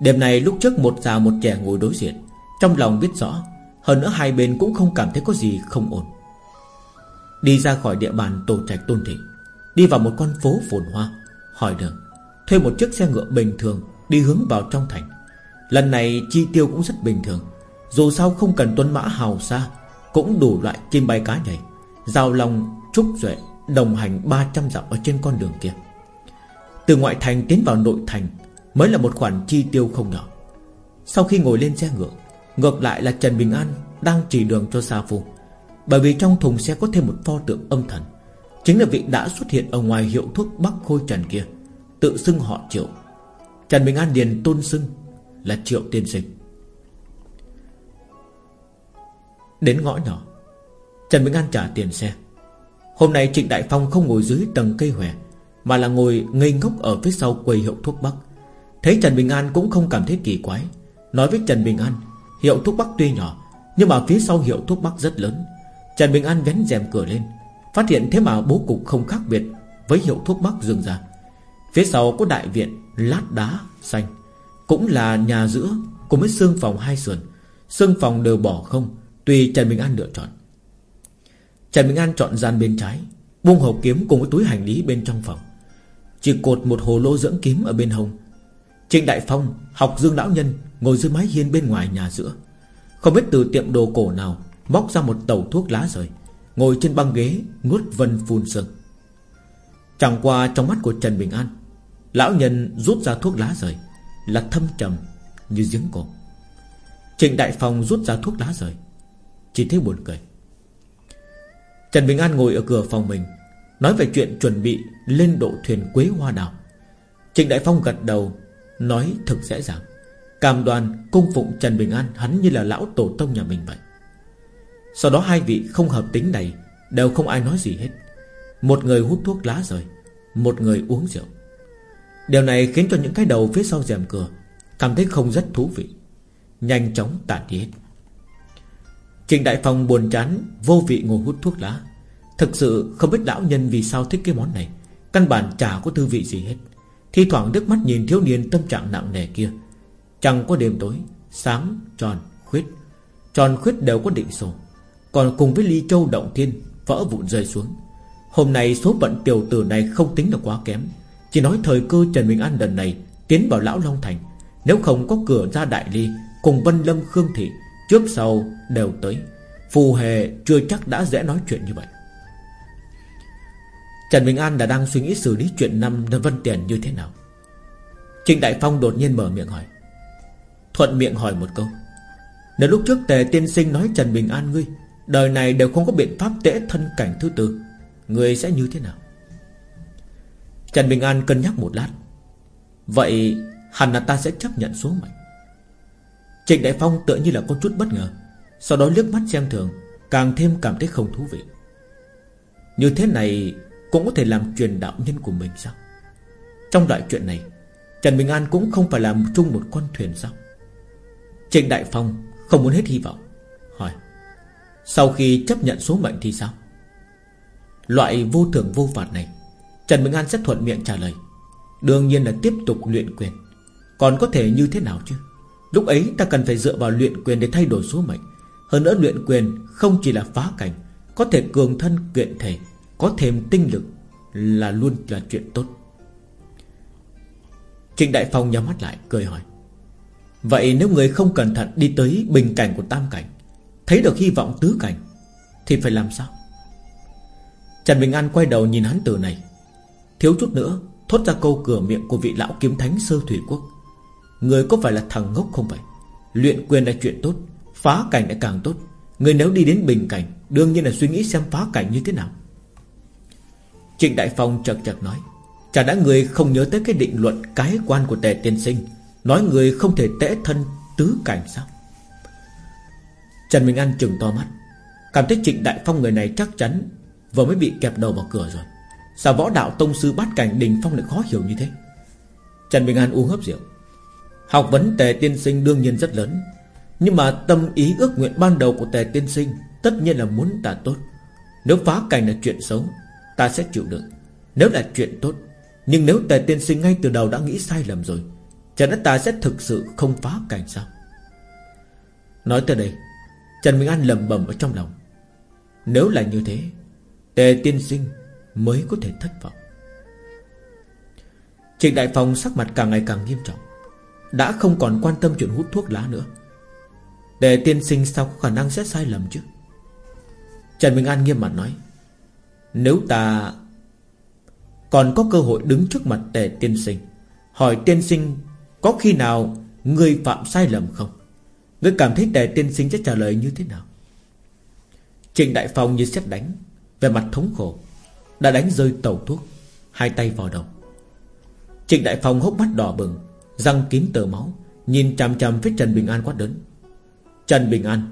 Đêm này lúc trước một già một trẻ ngồi đối diện, Trong lòng biết rõ, Hơn nữa hai bên cũng không cảm thấy có gì không ổn. Đi ra khỏi địa bàn tổ trạch tôn thị, Đi vào một con phố phồn hoa, Hỏi đường, Thuê một chiếc xe ngựa bình thường Đi hướng vào trong thành. Lần này chi tiêu cũng rất bình thường. Dù sao không cần tuân mã hào xa, Cũng đủ loại chim bay cá nhảy, Giao lòng trúc duệ, Đồng hành 300 dặm ở trên con đường kia. Từ ngoại thành tiến vào nội thành Mới là một khoản chi tiêu không nhỏ. Sau khi ngồi lên xe ngựa, Ngược lại là Trần Bình An Đang chỉ đường cho Sa Phu. Bởi vì trong thùng xe có thêm một pho tượng âm thần, Chính là vị đã xuất hiện ở ngoài hiệu thuốc Bắc Khôi Trần kia, Tự xưng họ Triệu. Trần Bình An điền tôn xưng là Triệu Tiên Sinh. Đến ngõ nhỏ, Trần Bình An trả tiền xe. Hôm nay Trịnh Đại Phong không ngồi dưới tầng cây hòe, Mà là ngồi ngây ngốc ở phía sau quầy hiệu thuốc Bắc. Thấy Trần Bình An cũng không cảm thấy kỳ quái, Nói với Trần Bình An, Hiệu thuốc Bắc tuy nhỏ, Nhưng mà phía sau hiệu thuốc Bắc rất lớn. Trần Bình An vén rèm cửa lên, Phát hiện thế mà bố cục không khác biệt Với hiệu thuốc Bắc dừng ra. Phía sau có đại viện lát đá xanh. Cũng là nhà giữa Cùng với xương phòng hai sườn. Xương phòng đều bỏ không, Tùy Trần Bình An lựa chọn. Trần Bình An chọn gian bên trái, Buông hộp kiếm cùng với túi hành lý bên trong phòng. Chỉ cột một hồ lô dưỡng kiếm ở bên hông. Trịnh Đại Phong, học Dương Lão Nhân Ngồi dưới mái hiên bên ngoài nhà giữa. Không biết từ tiệm đồ cổ nào, Móc ra một tàu thuốc lá rời, Ngồi trên băng ghế nuốt vân phun sương. Chẳng qua trong mắt của Trần Bình An, Lão nhân rút ra thuốc lá rời là thâm trầm như giếng cổ Trịnh Đại Phong rút ra thuốc lá rời, Chỉ thấy buồn cười. Trần Bình An ngồi ở cửa phòng mình, Nói về chuyện chuẩn bị lên độ thuyền quế hoa đào. Trịnh Đại Phong gật đầu, Nói thực dễ dàng. Cam Đoàn cung phụng Trần Bình An Hắn như là lão tổ tông nhà mình vậy. Sau đó hai vị không hợp tính này Đều không ai nói gì hết. Một người hút thuốc lá rồi Một người uống rượu. Điều này khiến cho những cái đầu phía sau rèm cửa Cảm thấy không rất thú vị Nhanh chóng tản đi hết. Trình Đại Phong buồn chán Vô vị ngồi hút thuốc lá. Thực sự không biết lão nhân vì sao thích cái món này Căn bản chả có thư vị gì hết. Thi thoảng nước mắt nhìn thiếu niên tâm trạng nặng nề kia. Chẳng có đêm tối Sáng, tròn, khuyết Tròn khuyết đều có định số Còn cùng với ly châu động thiên Vỡ vụn rơi xuống. Hôm nay số phận tiểu tử này không tính là quá kém. Chỉ nói thời cơ Trần Bình An lần này Tiến vào Lão Long Thành. Nếu không có cửa ra Đại Ly Cùng Vân Lâm Khương Thị, Trước sau đều tới. Phù Hề chưa chắc đã dễ nói chuyện như vậy. Trần Bình An đã đang suy nghĩ xử lý chuyện năm Vân Tiền như thế nào. Trịnh Đại Phong đột nhiên mở miệng hỏi. Thuận miệng hỏi một câu. Nếu lúc trước Tề Tiên Sinh nói Trần Bình An ngươi, Đời này đều không có biện pháp tễ thân cảnh thứ tư, Ngươi sẽ như thế nào? Trần Bình An cân nhắc một lát. Vậy hẳn là ta sẽ chấp nhận số mệnh. Trịnh Đại Phong tựa như là có chút bất ngờ, Sau đó liếc mắt xem thường, Càng thêm cảm thấy không thú vị. Như thế này Cũng có thể làm truyền đạo nhân của mình sao? Trong đại chuyện này, Trần Bình An cũng không phải làm chung một con thuyền sao? Trịnh Đại Phong không muốn hết hy vọng, Hỏi, Sau khi chấp nhận số mệnh thì sao? Loại vô thường vô phạt này Trần Bình An sẽ thuận miệng trả lời. Đương nhiên là tiếp tục luyện quyền. Còn có thể như thế nào chứ? Lúc ấy ta cần phải dựa vào luyện quyền để thay đổi số mệnh. Hơn nữa luyện quyền không chỉ là phá cảnh, Có thể cường thân kiện thể, Có thêm tinh lực Là luôn là chuyện tốt. Trịnh Đại Phong nhắm mắt lại, cười hỏi. Vậy nếu người không cẩn thận đi tới bình cảnh của tam cảnh, Thấy được hy vọng tứ cảnh, Thì phải làm sao? Trần Bình An quay đầu nhìn hắn từ này. Thiếu chút nữa Thốt ra câu cửa miệng của vị lão kiếm thánh sơ thủy quốc. Người có phải là thằng ngốc không vậy? Luyện quyền là chuyện tốt, Phá cảnh lại càng tốt. Người nếu đi đến bình cảnh, Đương nhiên là suy nghĩ xem phá cảnh như thế nào. Trịnh Đại Phong chật chật nói, Chả đã người không nhớ tới cái định luận Cái quan của tề tiên sinh, Nói người không thể tễ thân tứ cảnh sao? Trần Minh An chừng to mắt, Cảm thấy Trịnh Đại Phong người này chắc chắn Vừa mới bị kẹp đầu vào cửa rồi. Sao võ đạo tông sư bát cảnh đình phong lại khó hiểu như thế? Trần Bình An uống hấp rượu. Học vấn tề tiên sinh đương nhiên rất lớn. Nhưng mà tâm ý ước nguyện ban đầu của tề tiên sinh Tất nhiên là muốn ta tốt. Nếu phá cảnh là chuyện xấu, Ta sẽ chịu đựng. Nếu là chuyện tốt, Nhưng nếu tề tiên sinh ngay từ đầu đã nghĩ sai lầm rồi, Chẳng lẽ ta sẽ thực sự không phá cảnh sao? Nói tới đây, Trần Minh An lầm bầm ở trong lòng. Nếu là như thế, Tề tiên sinh mới có thể thất vọng. Trịnh Đại Phong sắc mặt càng ngày càng nghiêm trọng, Đã không còn quan tâm chuyện hút thuốc lá nữa. Để tiên sinh sao có khả năng sẽ sai lầm chứ? Trần Bình An nghiêm mặt nói, Nếu ta Còn có cơ hội đứng trước mặt tề tiên sinh, Hỏi tiên sinh Có khi nào Người phạm sai lầm không? Ngươi cảm thấy tề tiên sinh sẽ trả lời như thế nào? Trịnh Đại Phong như xét đánh Về mặt thống khổ. Đã đánh rơi tàu thuốc. Hai tay vào đầu. Trịnh Đại Phong hốc mắt đỏ bừng Răng kín tờ máu Nhìn chằm chằm phía Trần Bình An quát đớn Trần Bình An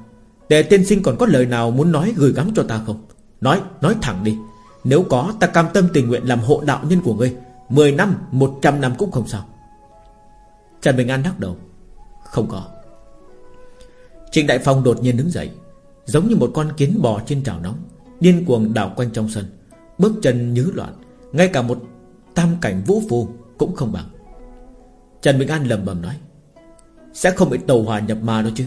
Tề tiên sinh còn có lời nào muốn nói gửi gắm cho ta không? Nói, nói thẳng đi. Nếu có ta cam tâm tình nguyện làm hộ đạo nhân của ngươi. Mười năm, một trăm năm cũng không sao. Trần Bình An đắc đầu. Không có. Trịnh Đại Phong đột nhiên đứng dậy Giống như một con kiến bò trên trào nóng Điên cuồng đảo quanh trong sân. Bước chân nhứ loạn, Ngay cả một tam cảnh vũ phu cũng không bằng. Trần Bình An lầm bầm nói, Sẽ không bị tàu hòa nhập ma đâu chứ?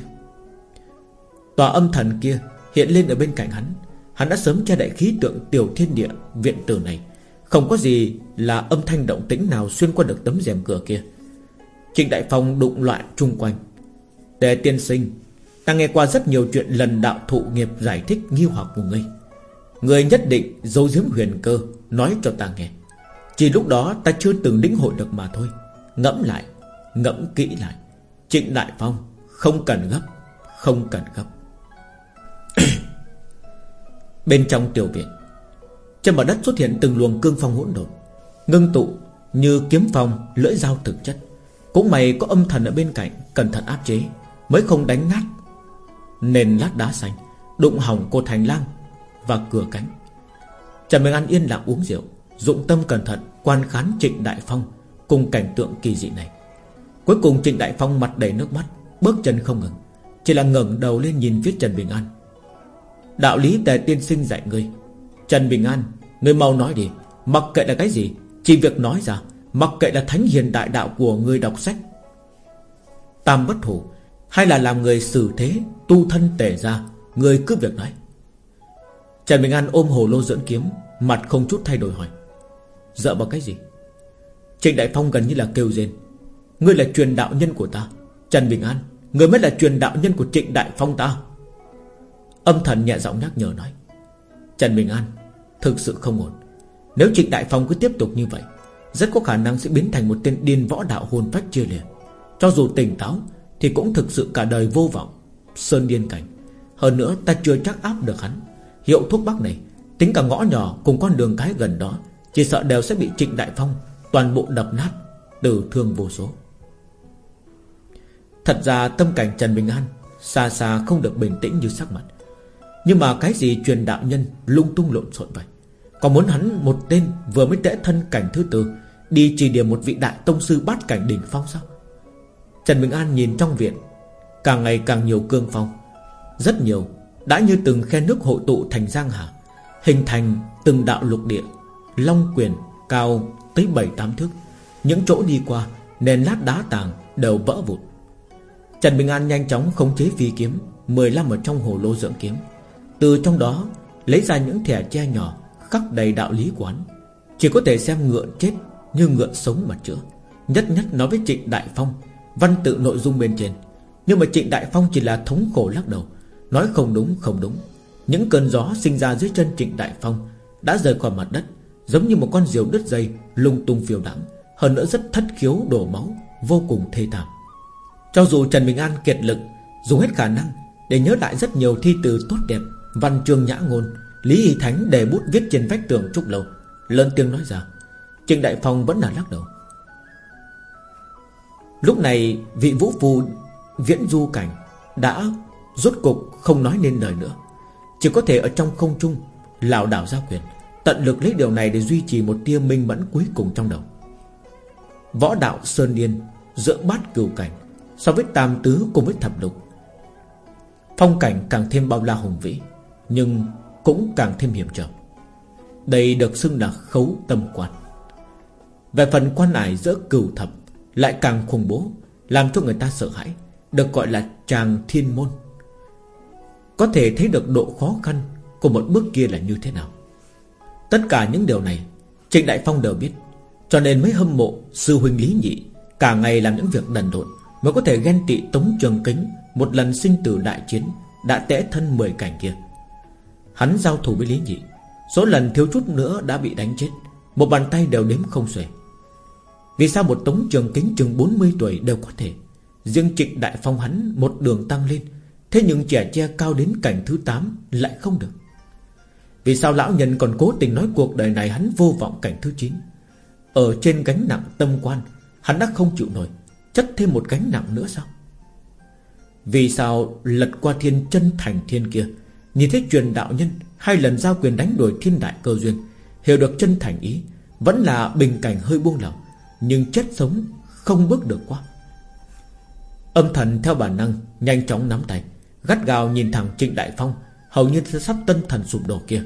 Tòa âm thần kia Hiện lên ở bên cạnh hắn. Hắn đã sớm che đậy khí tượng tiểu thiên địa Viện tử này. Không có gì là âm thanh động tĩnh nào Xuyên qua được tấm rèm cửa kia. Trịnh Đại Phong đụng loạn chung quanh. Tề tiên sinh, Ta nghe qua rất nhiều chuyện lần đạo thụ nghiệp Giải thích nghi hoặc của ngươi. Người nhất định dấu diếm huyền cơ, Nói cho ta nghe. Chỉ lúc đó ta chưa từng lĩnh hội được mà thôi. Ngẫm lại, Ngẫm kỹ lại. Trịnh Đại Phong, Không cần gấp, Không cần gấp. Bên trong tiểu viện, Trên mặt đất xuất hiện từng luồng cương phong hỗn độn, Ngưng tụ như kiếm phong Lưỡi dao thực chất. Cũng mày có âm thần ở bên cạnh Cẩn thận áp chế, Mới không đánh nát Nền lát đá xanh, Đụng hỏng cột hành lang. Và cửa cánh. Trần Bình An yên lặng uống rượu, Dụng tâm cẩn thận quan khán Trịnh Đại Phong Cùng cảnh tượng kỳ dị này. Cuối cùng Trịnh Đại Phong mặt đầy nước mắt, Bước chân không ngừng, Chỉ là ngẩng đầu lên nhìn phía Trần Bình An. Đạo lý tề tiên sinh dạy ngươi. Trần Bình An, Ngươi mau nói đi, Mặc kệ là cái gì, Chỉ việc nói ra, Mặc kệ là thánh hiền đại đạo của ngươi đọc sách. Tam bất thủ Hay là làm người xử thế, Tu thân tề ra Người cứ việc nói. Trần Bình An ôm hồ lô dẫn kiếm, Mặt không chút thay đổi hỏi Dợ vào cái gì? Trịnh Đại Phong gần như là kêu rên, Ngươi là truyền đạo nhân của ta, Trần Bình An, Ngươi mới là truyền đạo nhân của Trịnh Đại Phong ta. Âm thần nhẹ giọng nhắc nhở nói, Trần Bình An, Thực sự không ổn. Nếu Trịnh Đại Phong cứ tiếp tục như vậy, Rất có khả năng sẽ biến thành một tên điên võ đạo hồn phách chia lìa. Cho dù tỉnh táo, Thì cũng thực sự cả đời vô vọng, Sơn điên cảnh. Hơn nữa, ta chưa chắc áp được hắn. Hiệu thuốc bắc này, Tính cả ngõ nhỏ cùng con đường cái gần đó, Chỉ sợ đều sẽ bị Trịnh Đại Phong Toàn bộ đập nát Từ thương vô số. Thật ra tâm cảnh Trần Bình An Xa xa không được bình tĩnh như sắc mặt. Nhưng mà cái gì truyền đạo nhân Lung tung lộn xộn vậy? Còn muốn hắn một tên vừa mới tễ thân cảnh thứ tư, Đi chỉ điểm một vị đại tông sư bát cảnh đỉnh phong sao? Trần Bình An nhìn trong viện, Càng ngày càng nhiều cương phong, Rất nhiều đã như từng khe nước hội tụ thành giang hà, Hình thành từng đạo lục địa, Long quyền cao tới 7-8 thước. Những chỗ đi qua, Nền lát đá tàng đều vỡ vụn. Trần Bình An nhanh chóng khống chế phi kiếm 15 ở trong hồ lô dưỡng kiếm. Từ trong đó, Lấy ra những thẻ tre nhỏ Khắc đầy đạo lý quán. Chỉ có thể xem ngựa chết như ngựa sống mà chữa. Nhất nhất nói với Trịnh Đại Phong, Văn tự nội dung bên trên. Nhưng mà Trịnh Đại Phong chỉ là thống khổ lắc đầu. Nói không đúng không đúng. Những cơn gió sinh ra dưới chân Trịnh Đại Phong Đã rời khỏi mặt đất, Giống như một con diều đứt dây, Lung tung phiêu đắng Hơn nữa rất thất khiếu, đổ máu, Vô cùng thê thảm. Cho dù Trần Bình An kiệt lực, Dùng hết khả năng Để nhớ lại rất nhiều thi từ tốt đẹp, Văn chương nhã ngôn, Lý Y Thánh đề bút viết trên vách tường trúc lâu, Lớn tiếng nói ra, Trịnh Đại Phong vẫn là lắc đầu. Lúc này, vị vũ phu Viễn du cảnh Đã rốt cục không nói nên lời nữa. Chỉ có thể ở trong không trung, lảo đảo giao quyền, Tận lực lấy điều này để duy trì một tia minh mẫn cuối cùng trong đầu. Võ đạo Sơn Điên, giữa bát cửu cảnh, So với tam tứ cùng với thập lục. Phong cảnh càng thêm bao la hùng vĩ, Nhưng cũng càng thêm hiểm trở. Đây được xưng là khấu tâm quan. Về phần quan ải giữa cửu thập Lại càng khủng bố, Làm cho người ta sợ hãi, Được gọi là tràng thiên môn. Có thể thấy được độ khó khăn Của một bước kia là như thế nào. Tất cả những điều này, Trịnh Đại Phong đều biết, Cho nên mới hâm mộ sư huynh Lý Nhị Cả ngày làm những việc đần độn Mới có thể ghen tị Tống Trường Kính Một lần sinh tử đại chiến Đã tẽ thân 10 cảnh kia. Hắn giao thủ với Lý Nhị, Số lần thiếu chút nữa đã bị đánh chết, Một bàn tay đều đếm không xuể. Vì sao một Tống Trường Kính chừng 40 tuổi đều có thể, Riêng Trịnh Đại Phong hắn Một đường tăng lên Thế nhưng trẻ che cao đến cảnh thứ 8 Lại không được. Vì sao lão nhân còn cố tình nói cuộc đời này Hắn vô vọng cảnh thứ 9 Ở trên gánh nặng tâm quan, Hắn đã không chịu nổi, Chất thêm một gánh nặng nữa sao? Vì sao lật qua thiên chân thành thiên kia, Nhìn thấy truyền đạo nhân Hai lần giao quyền đánh đuổi thiên đại cơ duyên, Hiểu được chân thành ý, Vẫn là bình cảnh hơi buông lỏng, Nhưng chết sống không bước được qua. Âm thần theo bản năng Nhanh chóng nắm tay Gắt gào nhìn thẳng Trịnh Đại Phong Hầu như sắp tân thần sụp đổ kia.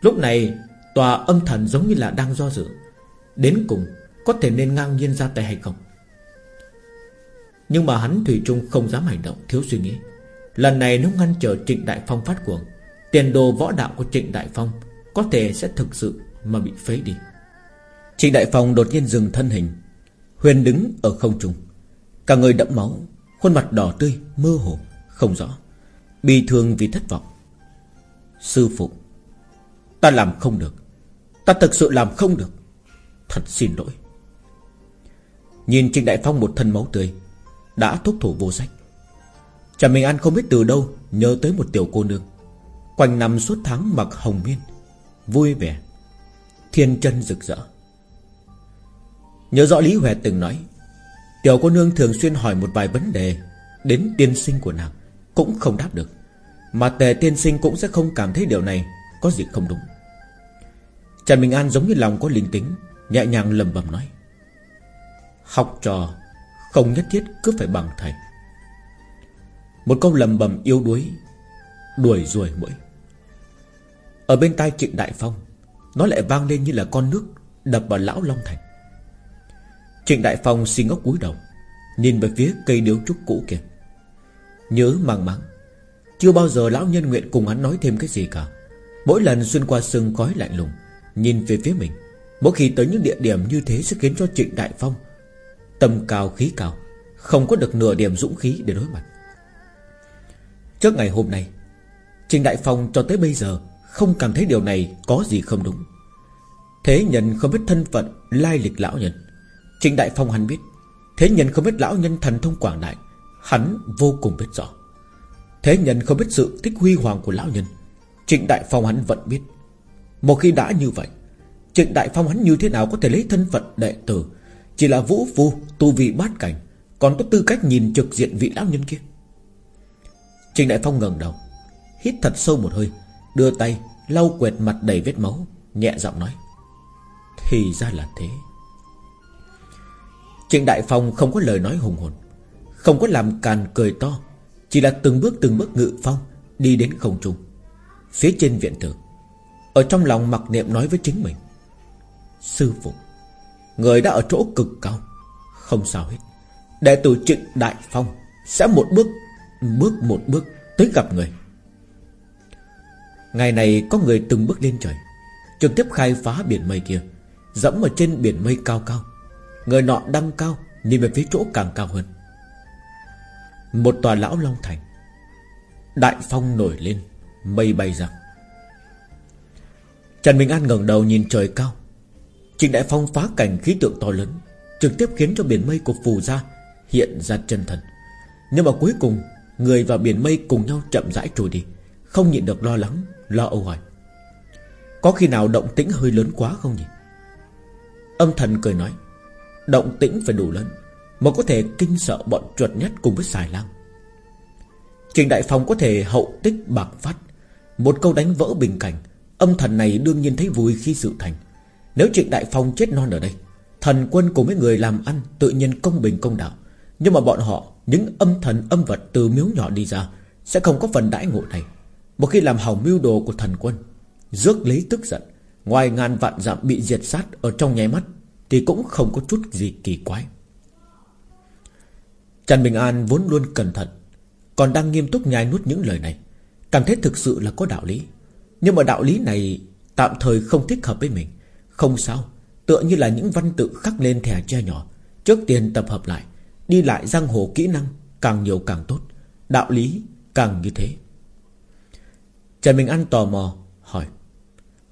Lúc này tòa âm thần giống như là đang do dự. Đến cùng Có thể nên ngang nhiên ra tay hay không? Nhưng mà hắn Thủy chung không dám hành động Thiếu suy nghĩ. Lần này nếu ngăn trở Trịnh Đại Phong phát cuồng Tiền đồ võ đạo của Trịnh Đại Phong Có thể sẽ thực sự mà bị phế đi. Trịnh Đại Phong đột nhiên dừng thân hình Huyền đứng ở không trung. Cả người đẫm máu Khuôn mặt đỏ tươi, mơ hồ, không rõ. Bi thương vì thất vọng. Sư phụ, Ta làm không được. Ta thực sự làm không được. Thật xin lỗi. Nhìn Trịnh Đại Phong một thân máu tươi, Đã thúc thủ vô sách. Trần Minh An không biết từ đâu, Nhớ tới một tiểu cô nương. Quanh năm suốt tháng mặc hồng miên, Vui vẻ, Thiên chân rực rỡ. Nhớ rõ Lý Huệ từng nói, Tiểu cô nương thường xuyên hỏi một vài vấn đề Đến tiên sinh của nàng. Cũng không đáp được. Mà tề tiên sinh cũng sẽ không cảm thấy điều này, Có gì không đúng. Trần bình An giống như lòng có linh tính Nhẹ nhàng lầm bầm nói, Học trò Không nhất thiết cứ phải bằng thầy. Một câu lầm bầm yếu đuối, Đuổi ruồi mũi. Ở bên tai Trịnh Đại Phong, Nó lại vang lên như là con nước Đập vào lão Long Thành. Trịnh Đại Phong xin ngốc cúi đầu, Nhìn về phía cây điếu trúc cũ kia Nhớ mang mắng Chưa bao giờ lão nhân nguyện cùng hắn nói thêm cái gì cả. Mỗi lần xuyên qua sương khói lạnh lùng, Nhìn về phía mình, Mỗi khi tới những địa điểm như thế Sẽ khiến cho Trịnh Đại Phong Tâm cao khí cao, Không có được nửa điểm dũng khí để đối mặt. Trước ngày hôm nay, Trịnh Đại Phong cho tới bây giờ Không cảm thấy điều này có gì không đúng. Thế nhân không biết thân phận Lai lịch lão nhân. Trịnh Đại Phong hắn biết, Thế nhân không biết lão nhân thần thông quảng đại Hắn vô cùng biết rõ. Thế nhân không biết sự thích huy hoàng của lão nhân. Trịnh Đại Phong hắn vẫn biết. Một khi đã như vậy, Trịnh Đại Phong hắn như thế nào có thể lấy thân phận đệ tử? Chỉ là vũ phu, Tu vị bát cảnh, Còn có tư cách nhìn trực diện vị lão nhân kia. Trịnh Đại Phong ngẩng đầu, Hít thật sâu một hơi, Đưa tay lau quẹt mặt đầy vết máu, Nhẹ giọng nói, Thì ra là thế. Trịnh Đại Phong không có lời nói hùng hồn. Không có làm càn cười to, Chỉ là từng bước từng bước ngự phong, Đi đến không trung, Phía trên viện tử Ở trong lòng mặc niệm nói với chính mình, Sư phụ, Người đã ở chỗ cực cao, Không sao hết. Đệ tử trịnh Đại Phong Sẽ một bước Bước một bước tới gặp người. Ngày này có người từng bước lên trời, Trực tiếp khai phá biển mây kia, Dẫm ở trên biển mây cao cao. Người nọ đăng cao, Nhìn về phía chỗ càng cao hơn. Một tòa lão long thành. Đại phong nổi lên, Mây bay ra. Trần Bình An ngẩng đầu nhìn trời cao. Trịnh Đại Phong phá cảnh khí tượng to lớn, Trực tiếp khiến cho biển mây của phù ra Hiện ra chân thần. Nhưng mà cuối cùng, Người và biển mây cùng nhau chậm rãi trôi đi, Không nhịn được lo lắng, Lo âu hỏi. Có khi nào động tĩnh hơi lớn quá không nhỉ? Âm thần cười nói, Động tĩnh phải đủ lớn. Mà có thể kinh sợ bọn chuột nhất cùng với xài lang. Trình Đại Phong có thể hậu tích bạc phát. Một câu đánh vỡ bình cảnh, Âm thần này đương nhiên thấy vui khi sự thành. Nếu Trịnh Đại Phong chết non ở đây, Thần quân cùng với người làm ăn Tự nhiên công bình công đạo. Nhưng mà bọn họ, Những âm thần âm vật từ miếu nhỏ đi ra, Sẽ không có phần đãi ngộ này. Một khi làm hỏng mưu đồ của thần quân, Rước lấy tức giận, Ngoài ngàn vạn dặm bị diệt sát Ở trong nháy mắt, Thì cũng không có chút gì kỳ quái. Trần Bình An vốn luôn cẩn thận, Còn đang nghiêm túc nhai nuốt những lời này, Cảm thấy thực sự là có đạo lý. Nhưng mà đạo lý này Tạm thời không thích hợp với mình. Không sao, Tựa như là những văn tự khắc lên thẻ tre nhỏ. Trước tiên tập hợp lại, Đi lại giang hồ kỹ năng Càng nhiều càng tốt. Đạo lý càng như thế. Trần Bình An tò mò, hỏi,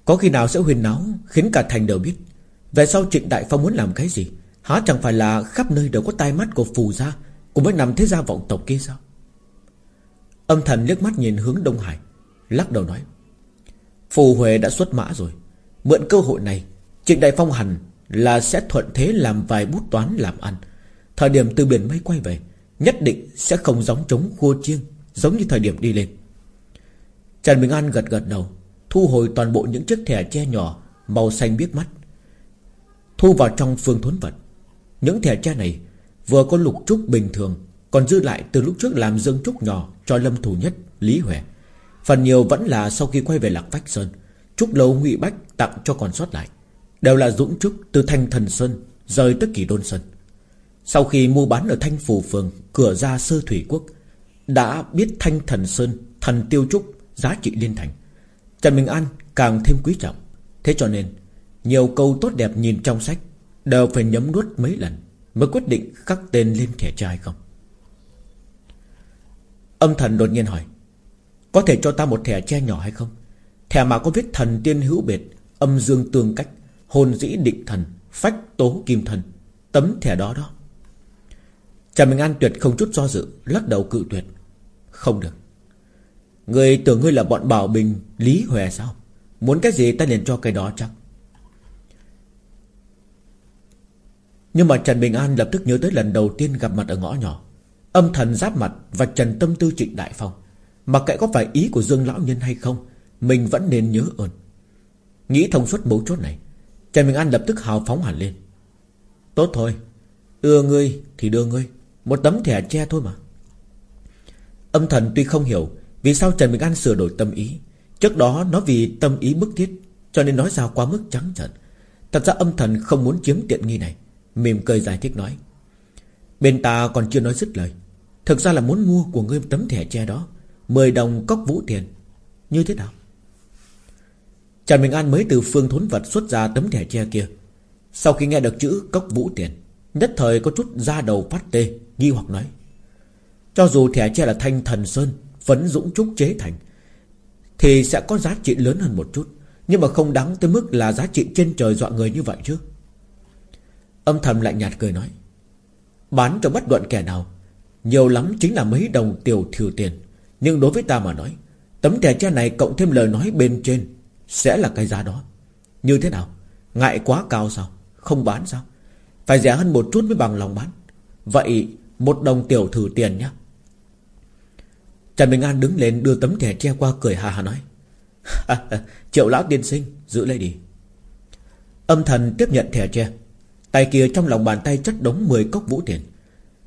Có khi nào sẽ huyền náo Khiến cả thành đều biết? Về sau Trịnh Đại Phong muốn làm cái gì? Há chẳng phải là khắp nơi đều có tai mắt của phù gia Cùng với nằm thế gia vọng tộc kia sao? Âm thần liếc mắt nhìn hướng Đông Hải, Lắc đầu nói, Phù Huệ đã xuất mã rồi. Mượn cơ hội này, Trịnh Đại Phong hẳn là sẽ thuận thế làm vài bút toán làm ăn. Thời điểm từ biển mây quay về, Nhất định sẽ không giống trống khua chiêng, Giống như thời điểm đi lên. Trần Bình An gật gật đầu, Thu hồi toàn bộ những chiếc thẻ che nhỏ Màu xanh biết mắt, Thu vào trong phương thốn vật. Những thẻ tre này Vừa có lục trúc bình thường, Còn dư lại từ lúc trước làm dương trúc nhỏ Cho lâm thủ nhất, Lý Huệ. Phần nhiều vẫn là sau khi quay về Lạc Vách Sơn, Trúc lâu ngụy Bách tặng cho còn sót lại, Đều là dũng trúc từ Thanh Thần Sơn, Rời tới Kỳ Đôn Sơn. Sau khi mua bán ở Thanh Phù Phường, Cửa ra Sơ Thủy Quốc, Đã biết Thanh Thần Sơn, Thần Tiêu Trúc, Giá trị liên thành. Trần Bình An càng thêm quý trọng. Thế cho nên, Nhiều câu tốt đẹp nhìn trong sách Đều phải nhấm nuốt mấy lần. Mới quyết định khắc tên lên thẻ trai không? Âm thần đột nhiên hỏi, Có thể cho ta một thẻ tre nhỏ hay không? Thẻ mà có viết thần tiên hữu biệt, Âm dương tương cách, Hồn dĩ định thần, Phách tố kim thần, Tấm thẻ đó đó. Trần Bình An tuyệt không chút do dự, Lắc đầu cự tuyệt. Không được. Người tưởng ngươi là bọn bảo bình, Lý Huệ sao? Muốn cái gì ta liền cho cái đó chắc. Nhưng mà Trần Bình An lập tức nhớ tới lần đầu tiên gặp mặt ở ngõ nhỏ. Âm thần giáp mặt và Trần Tâm Tư Trịnh Đại Phong. Mặc kệ có phải ý của Dương Lão Nhân hay không, Mình vẫn nên nhớ ơn. Nghĩ thông suốt mấu chốt này, Trần Bình An lập tức hào phóng hẳn lên. Tốt thôi Ưa ngươi thì đưa ngươi, Một tấm thẻ che thôi mà. Âm thần tuy không hiểu Vì sao Trần Bình An sửa đổi tâm ý, Trước đó nó vì tâm ý bức thiết, Cho nên nói ra quá mức trắng trợn. Thật ra âm thần không muốn chiếm tiện nghi này. Mỉm cười giải thích nói, Bên ta còn chưa nói dứt lời. Thực ra là muốn mua của ngươi tấm thẻ tre đó, mười đồng cốc vũ tiền. Như thế nào? Trần Bình An mới từ phương thốn vật xuất ra tấm thẻ tre kia. Sau khi nghe được chữ cốc vũ tiền, Nhất thời có chút ra đầu phát tê, Nghi hoặc nói, Cho dù thẻ tre là thanh thần sơn, Phấn dũng trúc chế thành, Thì sẽ có giá trị lớn hơn một chút. Nhưng mà không đáng tới mức là giá trị trên trời dọa người như vậy chứ. Âm thầm lạnh nhạt cười nói, Bán cho bất luận kẻ nào, Nhiều lắm chính là mấy đồng tiểu thiểu tiền. Nhưng đối với ta mà nói, Tấm thẻ tre này cộng thêm lời nói bên trên Sẽ là cái giá đó. Như thế nào? Ngại quá cao sao? Không bán sao? Phải rẻ hơn một chút mới bằng lòng bán. Vậy một đồng tiểu thử tiền nhé Trần Bình An đứng lên đưa tấm thẻ tre qua cười hà hà nói, Triệu lão tiên sinh, Giữ lấy đi. Âm thần tiếp nhận thẻ tre. Tay kia trong lòng bàn tay chất đống 10 cốc vũ tiền.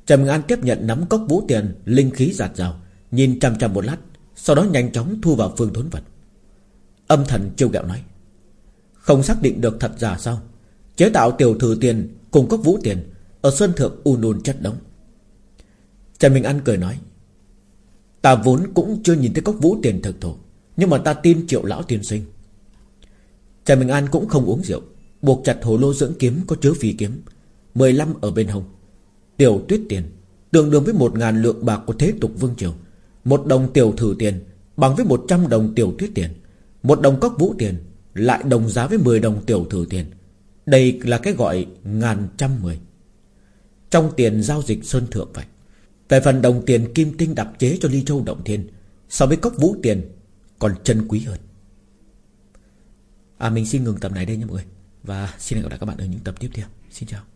Trầm Ngạn An tiếp nhận nắm cốc vũ tiền, Linh khí giạt rào, Nhìn chằm chằm một lát, Sau đó nhanh chóng thu vào phương thốn vật. Âm thần trêu gẹo nói, Không xác định được thật giả sao? Chế tạo tiểu thử tiền cùng cốc vũ tiền Ở Sơn Thượng u nôn chất đống. Trần Minh An cười nói, Ta vốn cũng chưa nhìn thấy cốc vũ tiền thực thổ Nhưng mà ta tin triệu lão tiên sinh. Trần Minh An cũng không uống rượu Buộc chặt hồ lô dưỡng kiếm có chứa phi kiếm. 15 ở bên hông. Tiểu tuyết tiền, Tương đương với một ngàn lượng bạc của thế tục vương triều. Một đồng tiểu thử tiền, Bằng với 100 đồng tiểu tuyết tiền. Một đồng cốc vũ tiền, Lại đồng giá với 10 đồng tiểu thử tiền. Đây là cái gọi ngàn trăm mười. Trong tiền giao dịch sơn thượng vậy, Về phần đồng tiền kim tinh đặc chế cho ly châu động thiên, So với cốc vũ tiền Còn chân quý hơn. À mình xin ngừng tập này đây nha mọi người. Và xin hẹn gặp lại các bạn ở những tập tiếp theo. Xin chào.